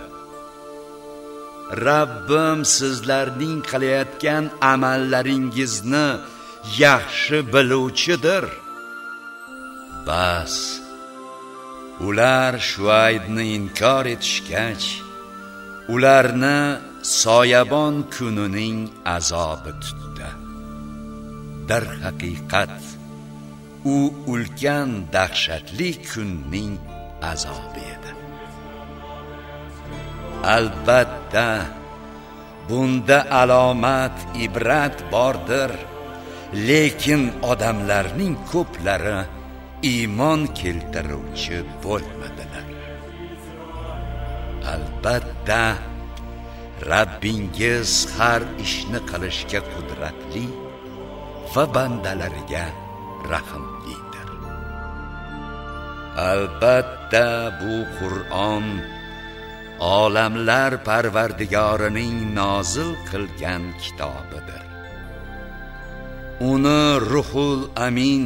Rabbim sizlarning qilayotgan amallaringizni yaxshi biluvchidir. Bas ular shuaydni inkor etishgach ularni soyabon kunining azobi tutdi. Darhaqiqat u ulkan dahshatli kunning azobi edi. Albatta bunda alomat ibrat bordir. Lekin odamlarning ko'plari iymon keltiruvchi bo'lmadilar. Albatta Rabbingiz har ishni qilishga qudratli va bandalariga rahimlidir albatta bu Qur'on olamlar parvardigorining nozil qilgan kitobidir. Uni ruhul amin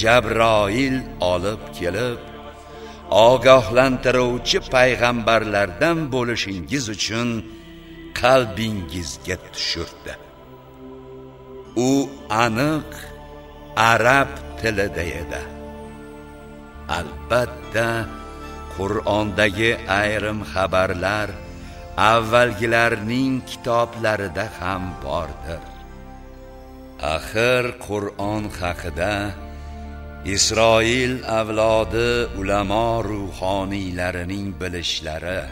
jabroil olib kelib ogohlantiruvchi payg'ambarlardan bo'lishingiz uchun qalbingizga tushirdi. U aniq arab tilida edi. Albatta qur'ondagi ayrim xabarlar avvalgilarning kitoblarida ham bordir. Axir qur'on haqida isroil avlodi ulamo ruhoniylarining bilishlari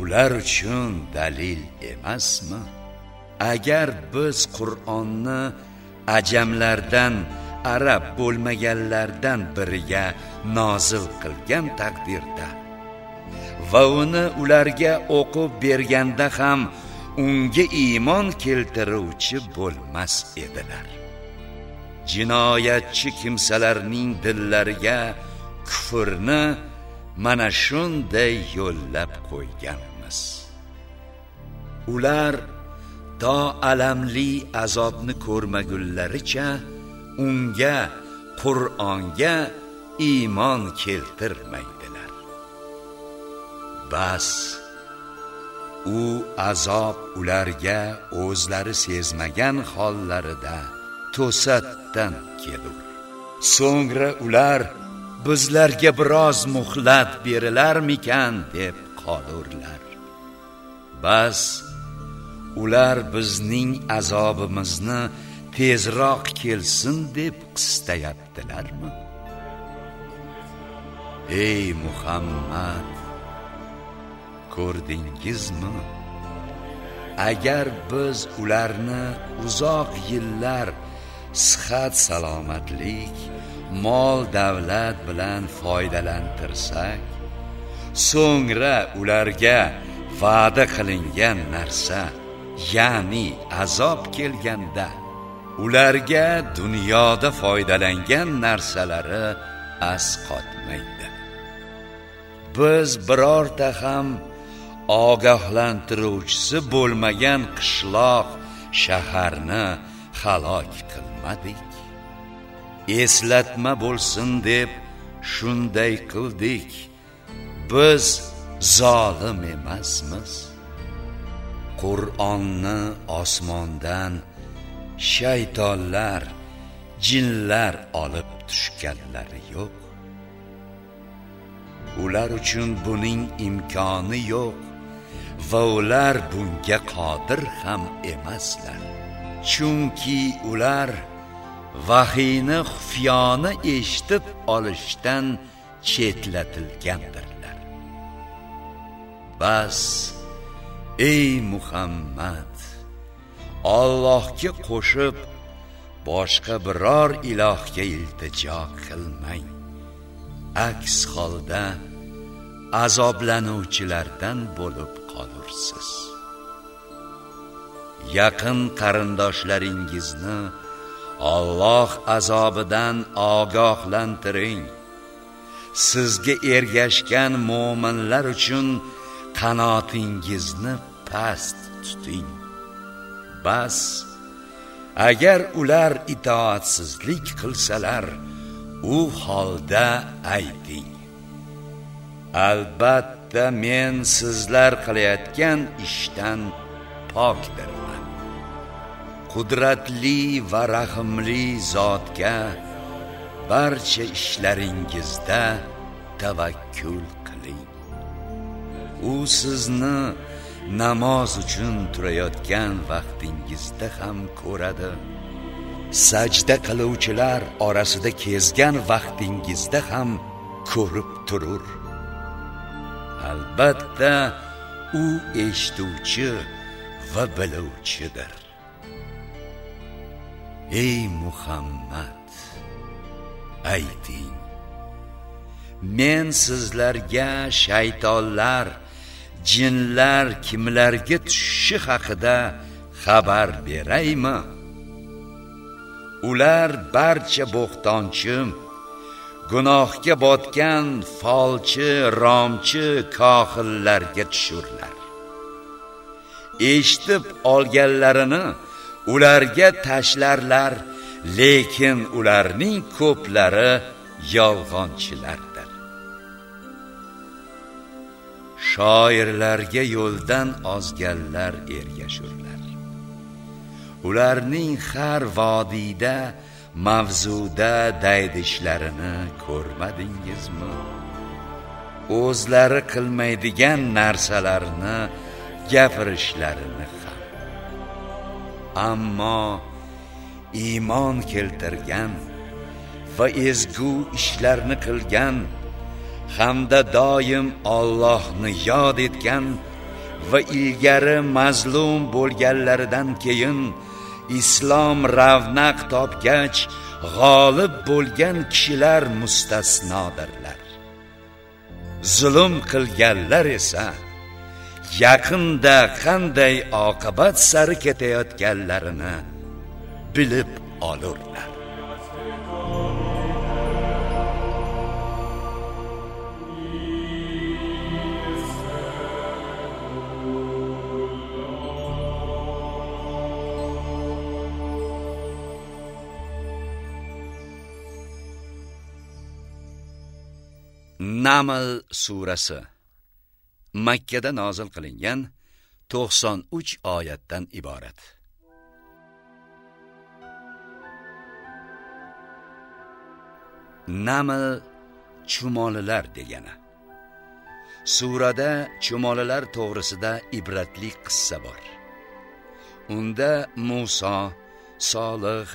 ular uchun dalil emasmi? Agar biz qur'onni ajamlardan arab bo'lmaganlardan biriga nozil qilgan taqdirda va uni ularga o'qib berganda ham unga iymon keltiruvchi bo'lmas edilar. Jinoyatchi kimsalarning dillariga kufrni mana shunday yo'llab qo'yganmiz. Ular to alamli azobni ko'rmagunlaricha unga qur'onga iymon keltirmaydilar. Bas u azob ularga o'zlari sezmagan hollarida to'satdan kelur. So'ngra ular bizlarga biroz muhlat berilarmikan? deb qolurlar. Bas ular bizning azobimizni tezroq kelsin deb qistayaptilarmi? Ey muhammad! Ko'rdingizmi? Agar biz ularni uzoq yillar sihat salomatlik mol davlat bilan foydalantirsak so'ngra ularga va'da qilingan narsa ya'ni azob kelganda ularga dunyoda foydalangan narsalari asqotmaydi. Biz birorta ham ogohlantiruvchisi bo'lmagan qishloq shaharni halok qilmadik. Eslatma bo'lsin deb shunday qildik. Biz zolim emasmiz. Qur'onni osmondan shaytonlar jinlar olib tushganlari yo'q. Ular uchun buning imkoni yo'q. Va ular bunga qodir ham emaslar. Chunki ular vahiyni xufiyona eshitib olishdan chetlatilgandirlar. Bas ey muhammad Allohga qo'shib boshqa biror ilohga iltijo qilmang. Aks holda azoblanuvchilardan bo'lib qolursiz yaqin qarindoshlaringizni Alloh azobidan ogohlantiring. Sizga ergashgan mu'minlar uchun qanotingizni past tuting. Bas agar ular itoatsizlik qilsalar u holda ayting. Albatta men sizlar qilayotgan ishdan pokdirman. Qudratli va rahimli zotga barcha ishlaringizda tavakkul qiling. U sizni namoz uchun turayotgan vaqtingizda ham ko'radi. Sajda qiluvchilar orasida kezgan vaqtingizda ham ko'rib turur. Albatta u eshituvchi va biluvchidir ey muhammad ayting. Men sizlarga shaytonlar jinlar kimlarga tushishi haqida xabar beraymi? Ular barcha bo'xtonchim gunohga botgan folchi romchi kohillarga tushurlar. Eshitib olganlarini ularga tashlarlar lekin ularning ko'plari yolg'onchilardir. Shoirlarga yo'ldan ozganlar ergashurlar. Ularning har vodiyda mavzuda daydishlarini ko'rmadingizmi? O'zlari qilmaydigan narsalarni gapirishlarini ham. Ammo iymon keltirgan va ezgu ishlarni qilgan hamda doim Allohni yod etgan va ilgari mazlum bo'lganlaridan keyin islom ravnaq topgach g'olib bo'lgan kishilar mustasnodirlar. Zulm qilganlar esa yaqinda qanday oqibat sari ketayotganlarini bilib olurlar. Naml surasi Makka da nozil qilingan 93 oyatdan iborat. Naml chumolilar degani. Surada chumolilar to'g'risida ibratli qissa bor. Unda Musa, solih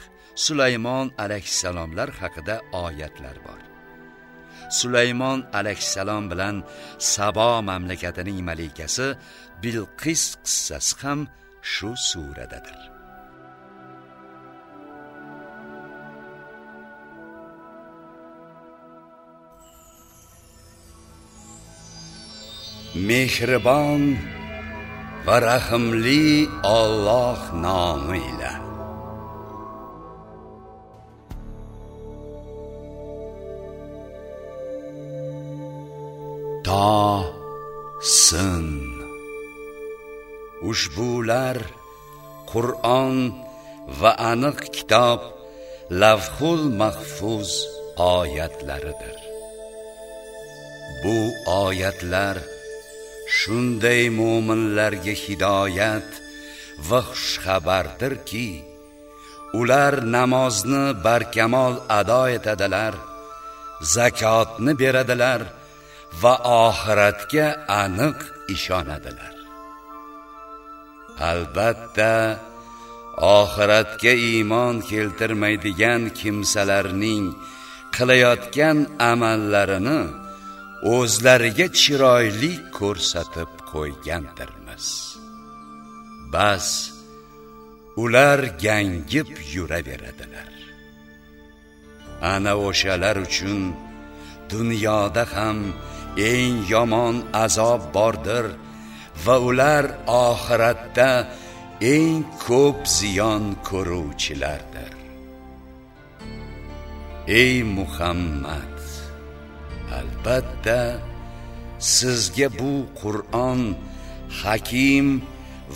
sulaymon alayhissalomlar haqida oyatlar bor sulaymon alayhissalom bilan sabo mamlakatining malikasi bilqis qissasi ham shu suradadir. Mehribon va rahimli Alloh nomi bilan to sin. Ushbular qur'on va aniq kitob lavhul mahfuz oyatlaridir. Bu oyatlar shunday mo'minlarga hidoyat va xushxabardirki ular namozni barkamol ado etadilar zakotni beradilar va oxiratga aniq ishonadilar. Albatta oxiratga iymon keltirmaydigan kimsalarning qilayotgan amallarini o'zlariga chiroyli ko'rsatib qo'ygandirmiz. Bas ular gangib yuraveradilar. Ana o'shalar uchun dunyoda ham eng yomon azob bordir va ular oxiratda eng ko'p ziyon ko'ruvchilardir. Ey muhammad albatta sizga bu qur'on hakim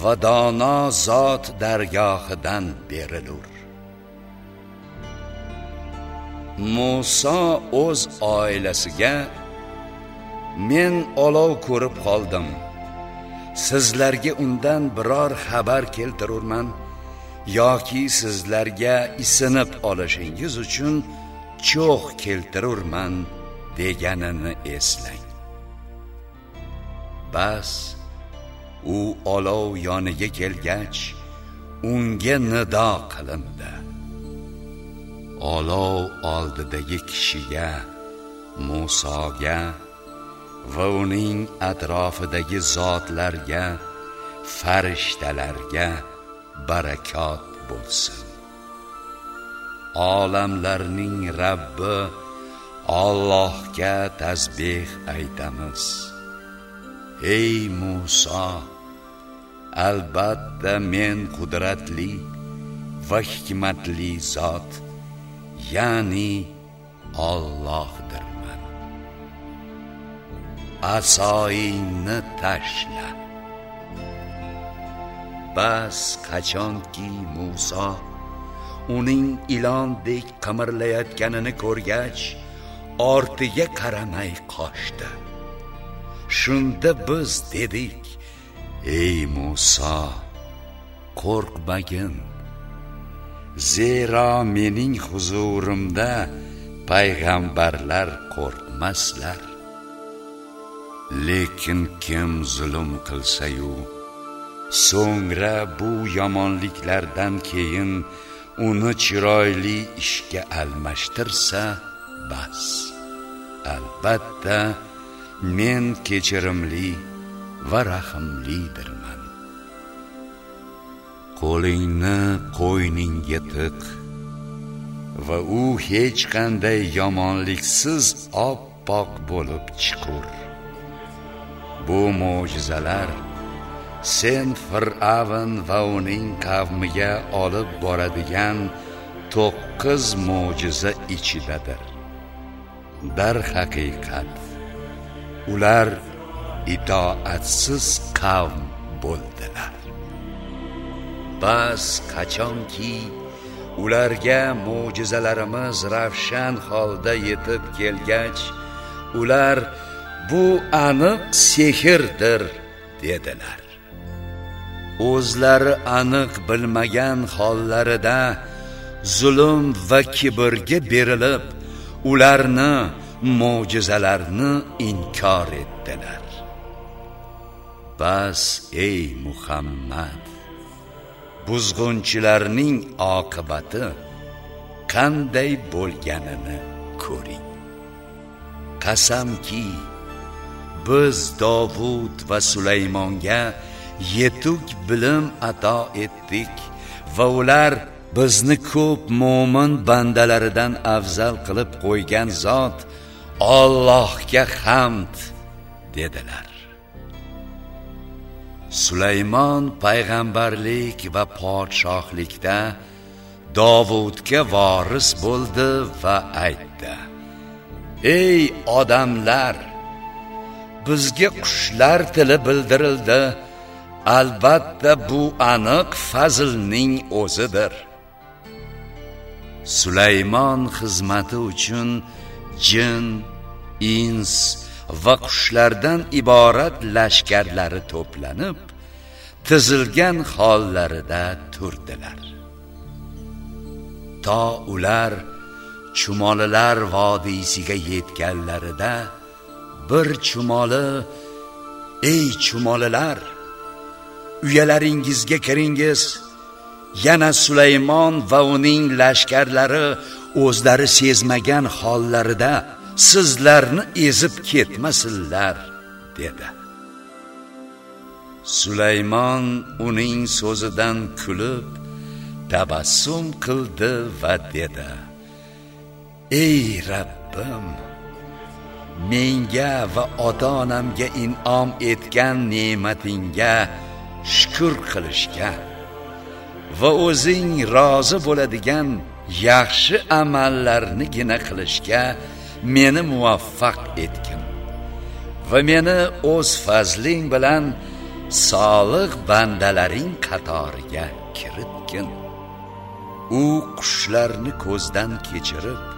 va dono zot dargohidan berilur Musa o'z oilasiga men olov ko'rib qoldim. Sizlarga undan biror xabar keltirurman yoki sizlarga isinib olishingiz uchun cho'x keltirurman deganini eslang. Bas u olov yoniga kelgach unga nido qilindi. Olov oldidagi kishiga Musoga va uning atrofidagi zotlarga farishtalarga barakot bo'lsin. Olamlarning Rabbi Allohga tasbih aytamiz. Ey Musa albatta men qudratli va hikmatli zot ya'ni Allohdir. Asoyingni tashla. Bas qachonki Musa uning ilondek qimirlayotganini ko'rgach ortiga qaramay qochdi. Shunda biz dedik ey Musa qo'rqmagin. Zero mening huzurimda payg'ambarlar qo'rqmaslar. Lekin kim zulm qilsa-yu so'ngra bu yomonliklardan keyin uni chiroyli ishga almashtirsa bas. Albatta men kechirimli va rahimlidirman qo'lingni qo'yningga tiq va u hech qanday yomonliksiz oppoq bo'lib chiqur. Bu mo'jizalar sen fir'avn va uning qavmiga olib boradigan to'qqiz mo'jiza ichidadir. Darhaqiqat ular itoatsiz qavm bo'ldilar. Bas qachonki ularga mo'jizalarimiz ravshan holda yetib kelgach ular bu aniq sehrdir dedilar. O'zlari aniq bilmagan hollarida zulm va kibrga berilib ularni mo'jizalarni inkor etdilar. Bas ey muhammad buzg'unchilarning oqibati qanday bo'lganini ko'ring. Qasamki biz Dovud va Sulaymonga yetuk bilim ato etdik va ular bizni ko'p mo'min bandalaridan afzal qilib qo'ygan zot Allohga hamd dedilar. Sulaymon payg'ambarlik va podshohlikda Dovudga voris bo'ldi va aytdi: Ey odamlar, bizga qushlar tili bildirildi. Albatta bu aniq fazlning o'zidir. Sulaymon xizmati uchun jin, ins va qushlardan iborat lashkarlari to'planib, tizilgan hollarida turdilar. To ular chumolilar vodiysiga yetganlarida bir chumoli ey chumolilar uyalaringizga kiringiz. Yana Sulaymon va uning lashkarlari o'zlari sezmagan hollarida sizlarni ezib ketmasinlar dedi. Sulaymon uning so'zidan kulib tabassum qildi va dedi ey rabbim menga va ota onamga in'om etgan ne'matingga shukr qilishga va o'zing rozi bo'ladigan yaxshi amallarnigina qilishga meni muvaffaq etgin va meni o'z fazling bilan solih bandalaring qatoriga kiritgin. U qushlarni ko'zdan kechirib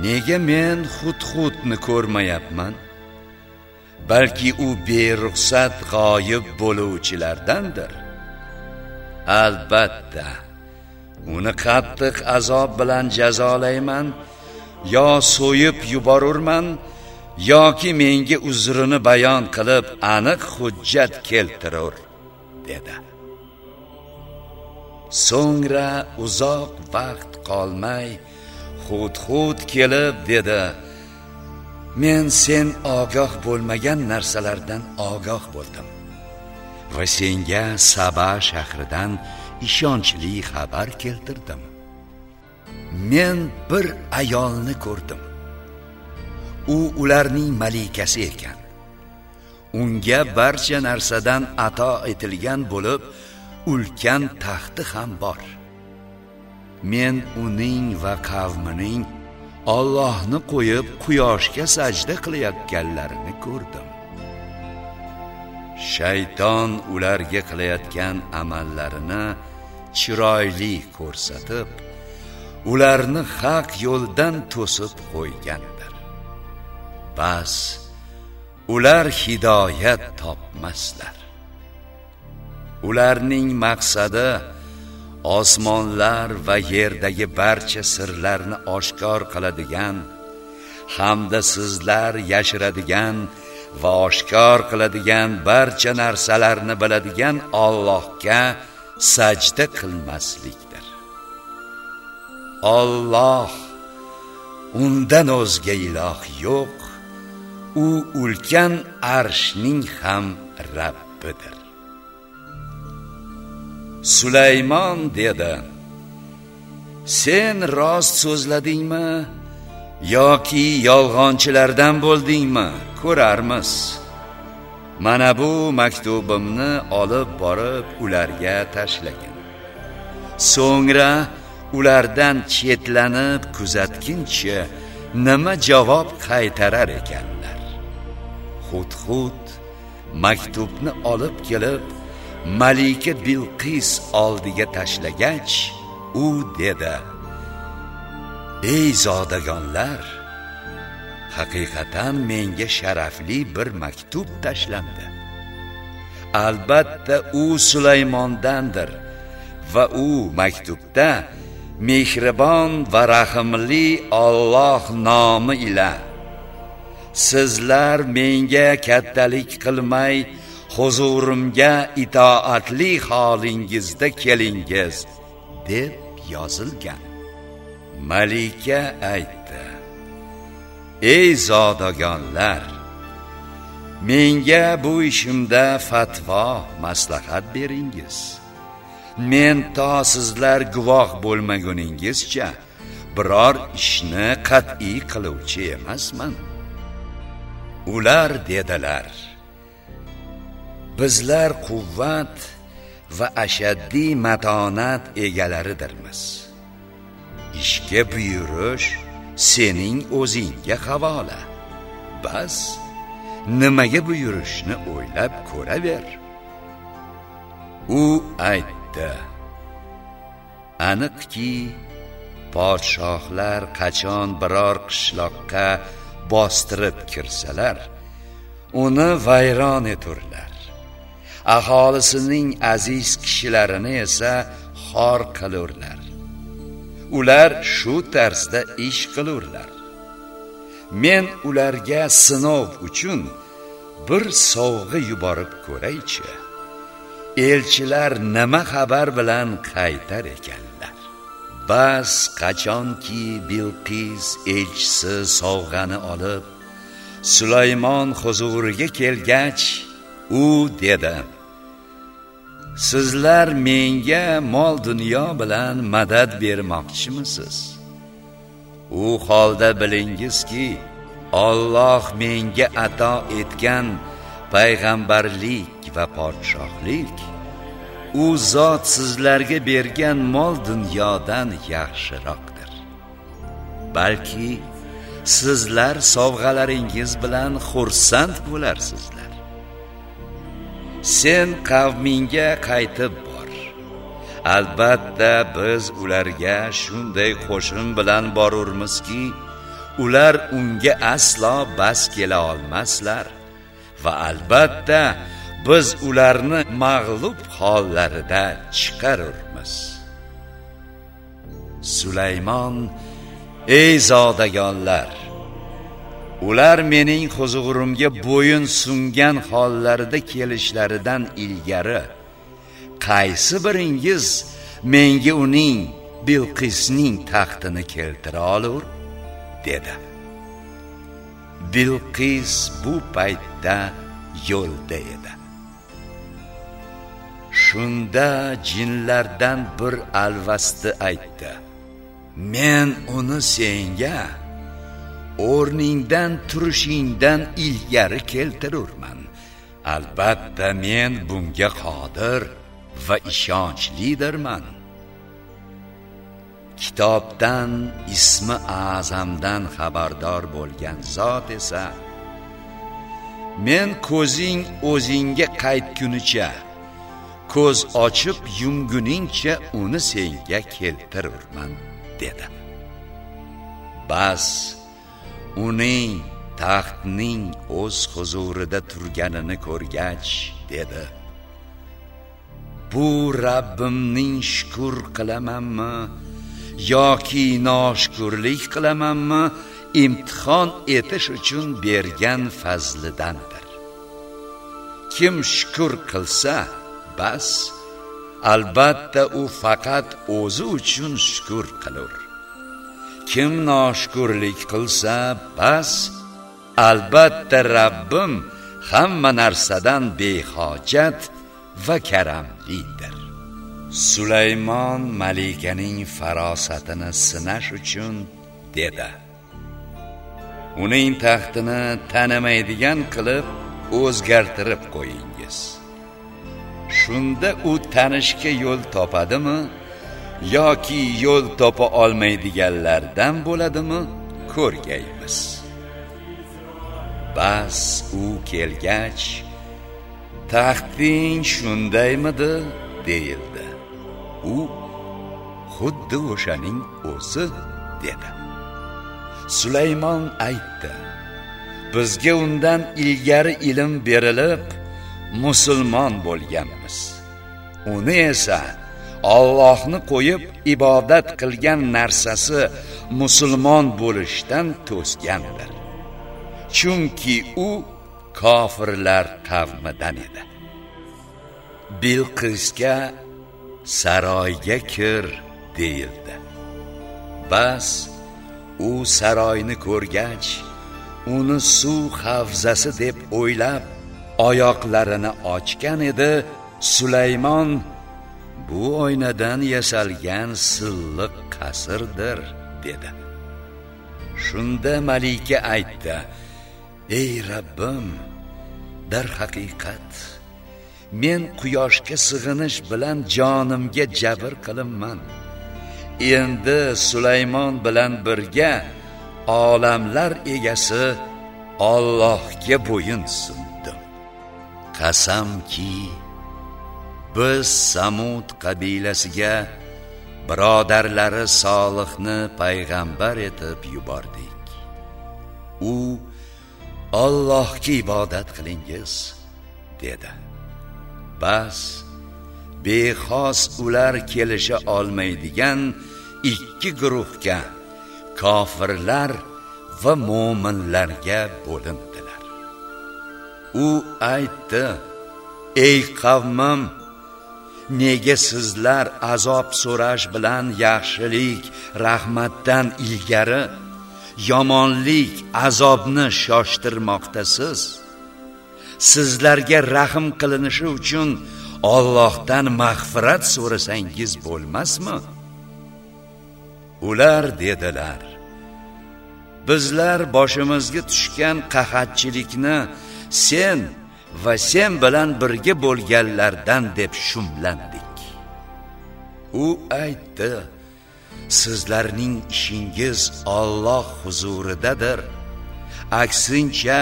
nega men hudhudni ko'rmayapman? Balki u beruxsat g'oyib bo'luvchilardandir. Albatta uni qattiq azob bilan jazolayman. Yo so'yib yuborurman yoki menga uzrini bayon qilib aniq hujjat keltirur dedi. So'ngra uzoq vaqt qolmay hud hud kelib dedi men sen ogoh bo'lmagan narsalardan ogoh bo'ldim va senga saba shahridan ishonchli xabar keltirdim. Men bir ayolni ko'rdim. U ularning malikasi ekan. Unga barcha narsadan ato etilgan bo'lib ulkan taxti ham bor. Men uning va qavmining Allohni qo'yib quyoshga sajda qilayotganlarini ko'rdim. Shayton ularga qilayotgan amallarini chiroyli ko'rsatib ularni haq yo'ldan to'sib qo'ygandir. Bas ular hidoyat topmaslar. Ularning maqsadi osmonlar va yerdagi barcha sirlarni oshkor qiladigan hamda sizlar yashiradigan va oshkor qiladigan barcha narsalarni biladigan Allohga sajda qilmaslikdir. Alloh undan o'zga iloh yo'q. U ulkan arshning ham Rabbidir. Sulaymon dedi: Sen rost so'zladingmi yoki yolg'onchilardan bo'ldingmi? Ko'rarmiz. Mana bu maktubimni olib borib ularga tashlagin. So'ngra ulardan chetlanib kuzatguncha nima javob qaytarar ekanlar. Xud-xud maktubni olib kelib malika bilqis oldiga tashlagach u dedi ey zodagonlar haqiqatan menga sharafli bir maktub tashlandi. Albatta u sulaymondandir va u maktubda mehribon va rahimli Alloh nomi ila. Sizlar menga kattalik qilmay huzurimga itoatli holingizda kelingiz deb yozilgan. Malika aytdi. Ey zodagonlar menga bu ishimda fatvo maslahat beringiz. Men to sizlar guvoh bo'lmaguningizcha biror ishni qat'iy qiluvchi emasman. Ular dedilar bizlar quvvat va ashaddiy matonat egalaridirmiz. Ishga buyurish sening o'zingga havola. Bas nimaga buyurishni o'ylab ko'raver. U aytdi aniqki podshohlar qachon biror qishloqqa bostirib kirsalar uni vayron eturlar. Aholisining aziz kishilarini esa xor qilurlar. Ular shu tarzda ish qilurlar. Men ularga sinov uchun bir sovg'a yuborib ko'raychi elchilar nima xabar bilan qaytar ekanlar? Bas qachonki bilqis elchisi sovg'ani olib sulaymon huzuriga kelgach u dedi. Sizlar menga mol dunyo bilan madad bermoqchimisiz? U holda bilingizki Alloh menga ato etgan payg'ambarlik va podshohlik u zot sizlarga bergan mol dunyodan yaxshiroqdir. Balki sizlar sovg'alaringiz bilan xursand bo'larsizlar. Sen qavmingga qaytib bor. Albatta biz ularga shunday qo'shin bilan borurmizki ular unga aslo bas kela olmaslar va albatta biz ularni mag'lub hollarida chiqarurmiz. Sulaymon ey zodagonlar! Ular mening huzug'urimga bo'yin sungan hollarida kelishlaridan ilgari qaysi biringiz menga uning bilqisning taxtini keltira olur? dedi. Bilqis bu paytda yo'lda edi. Shunda jinlardan bir alvasti aytdi. Men uni senga o'rningdan turishingdan ilgari keltirurman. Albatta men bunga qodir va ishonchlidirman. Kitobdan ismi azamdan xabardor bo'lgan zot esa men ko'zing o'zingga qaytgunicha ko'z ochib yumguningcha uni senga keltirurman dedi. Bas uning taxtning o'z huzurida turganini ko'rgach dedi bu rabbimning shukr qilamanmi yoki noshukurlik qilamanmi imtihon etish uchun bergan fazlidandir. Kim shukr qilsa bas albatta u faqat o'zi uchun shukr qilur. Kim noshukurlik qilsa bas. Albatta rabbim hamma narsadan behojat va karamlidir. Sulaymon malikaning farosatini sinash uchun dedi. Uning taxtini tanimaydigan qilib o'zgartirib qo'yingiz. Shunda u tanishga yo'l topadimi? Yoki yo'l topa olmaydiganlardan bo'ladimi? Ko'rgaymiz. Bas u kelgach taxting shundaymidi deyildi. U xuddi o'shaning o'zi dedi. Sulaymon aytdi bizga undan ilgari ilm berilib musulmon bo'lganmiz. Uni esa Allohni qo'yib ibodat qilgan narsasi musulmon bo'lishdan to'sgandir. Chunki u kofirlar qavmidan edi. Bilqisga saroyga kir deyildi. Bas u saroyni ko'rgach uni suv havzasi deb o'ylab oyoqlarini ochgan edi sulaymon bu oynadan yasalgan silliq qasrdir dedi. Shunda malika aytdi ey rabbim darhaqiqat men quyoshga sig'inish bilan jonimga jabr qilinman. Endi sulaymon bilan birga olamlar egasi Allohga bo'yin sundim qasamki biz samud qabilasiga birodarlari solihni payg'ambar etib yubordik. U Allohga ibodat qilingiz dedi. Bas bexos ular kelisha olmaydigan ikki guruhga kofirlar va mo'minlarga bo'lindilar. U aytdi ey qavmim nega sizlar azob so'rash bilan yaxshilik rahmatdan ilgari yomonlik azobni shoshtirmoqdasiz? Sizlarga rahm qilinishi uchun Allohdan mag'firat so'rasangiz bo'lmasmi? Ular dedilar bizlar boshimizga tushgan qahatchilikni sen va sen bilan birga bo'lganlardan deb shumlandik. U aytdi sizlarning ishingiz Alloh huzuridadir. Aksincha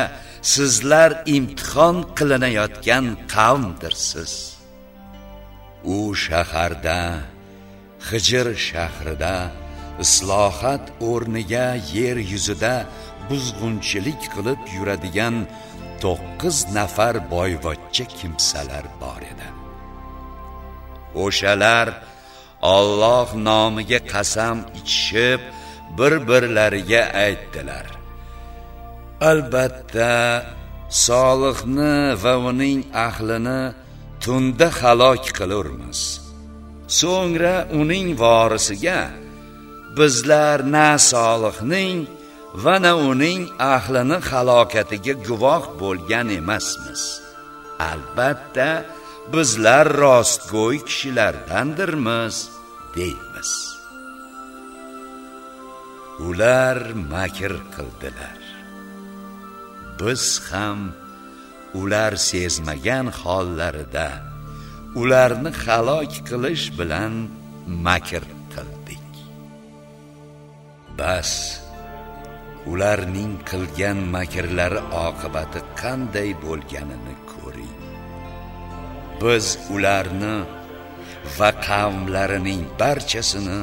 sizlar imtihon qilinayotgan qavmdirsiz u shaharda hijr shahrida islohot o'rniga yer yuzida buzg'unchilik qilib yuradigan to'qqiz nafar boyvachcha kimsalar bor edi. O'shalar Alloh nomiga qasam ichishib bir birlariga aytdilar. Albatta solihni va uning ahlini tunda halok qilurmiz. So'ngra uning vorisiga bizlar na solihning va na uning ahlini halokatiga guvoh bo'lgan emasmiz. Albatta bizlar rostgo'y kishilardandirmiz deymiz. Ular makr qildilar. Biz ham ular sezmagan hollarida ularni halok qilish bilan makr qildik. Bas ularning qilgan makrlari oqibati qanday bo'lganini ko'ring. Biz ularni va qavmlarining barchasini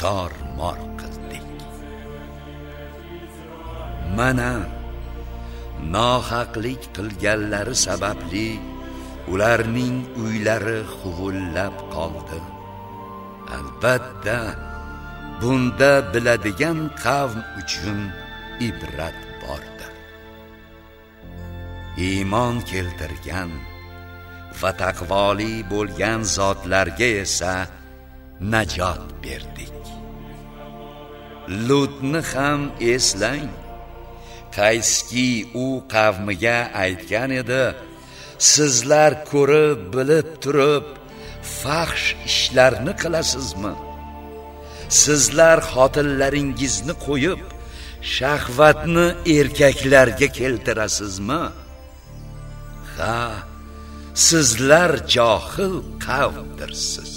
tormor qildik. Mana nohaqlik qilganlari sababli ularning uylari huvullab qoldi. Albatta bunda biladigan qavm uchun ibrat bordir. Iymon keltirgan va taqvoli bo'lgan zotlarga esa najot berdik. Lutni ham eslang qaysiki u qavmiga aytgan edi sizlar ko'rib bilib turib faxsh ishlarni qilasizmi? Sizlar xotinlaringizni qo'yib shahvatni erkaklarga keltirasizmi? Ha sizlar johil qavmdirsiz.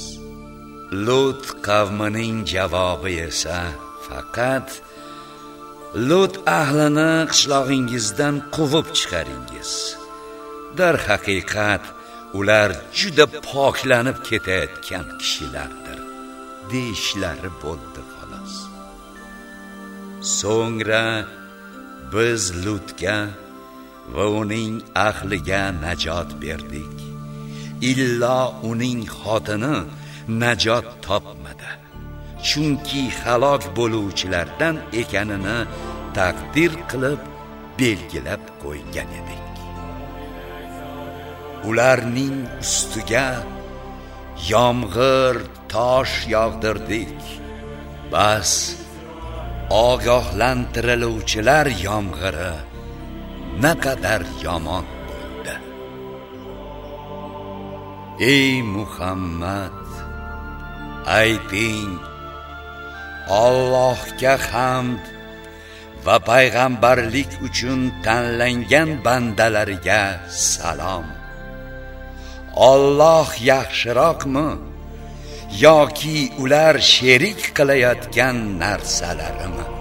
Lut qavmining javobi esa faqat lut ahlini qishlog'ingizdan quvib chiqaringiz. Darhaqiqat ular juda poklanib ketayotgan kishilar. Deyishlari bo'ldi xolos. So'ngra biz lutga va uning ahliga najot berdik. Illo uning xotini najot topmadi. Chunki halok bo'luvchilardan ekanini taqdir qilib belgilab qo'ygan edik. Ularning ustiga yomg'ir tosh yog'dirdik bas ogohlantiriluvchilar yomg'iri naqadar yomon bo'ldi. Ey muhammad ayting Allohga hamd va payg'ambarlik uchun tanlangan bandalariga salom. Alloh yaxshiroqmi? Yoki ular sherik qilayotgan narsalarimi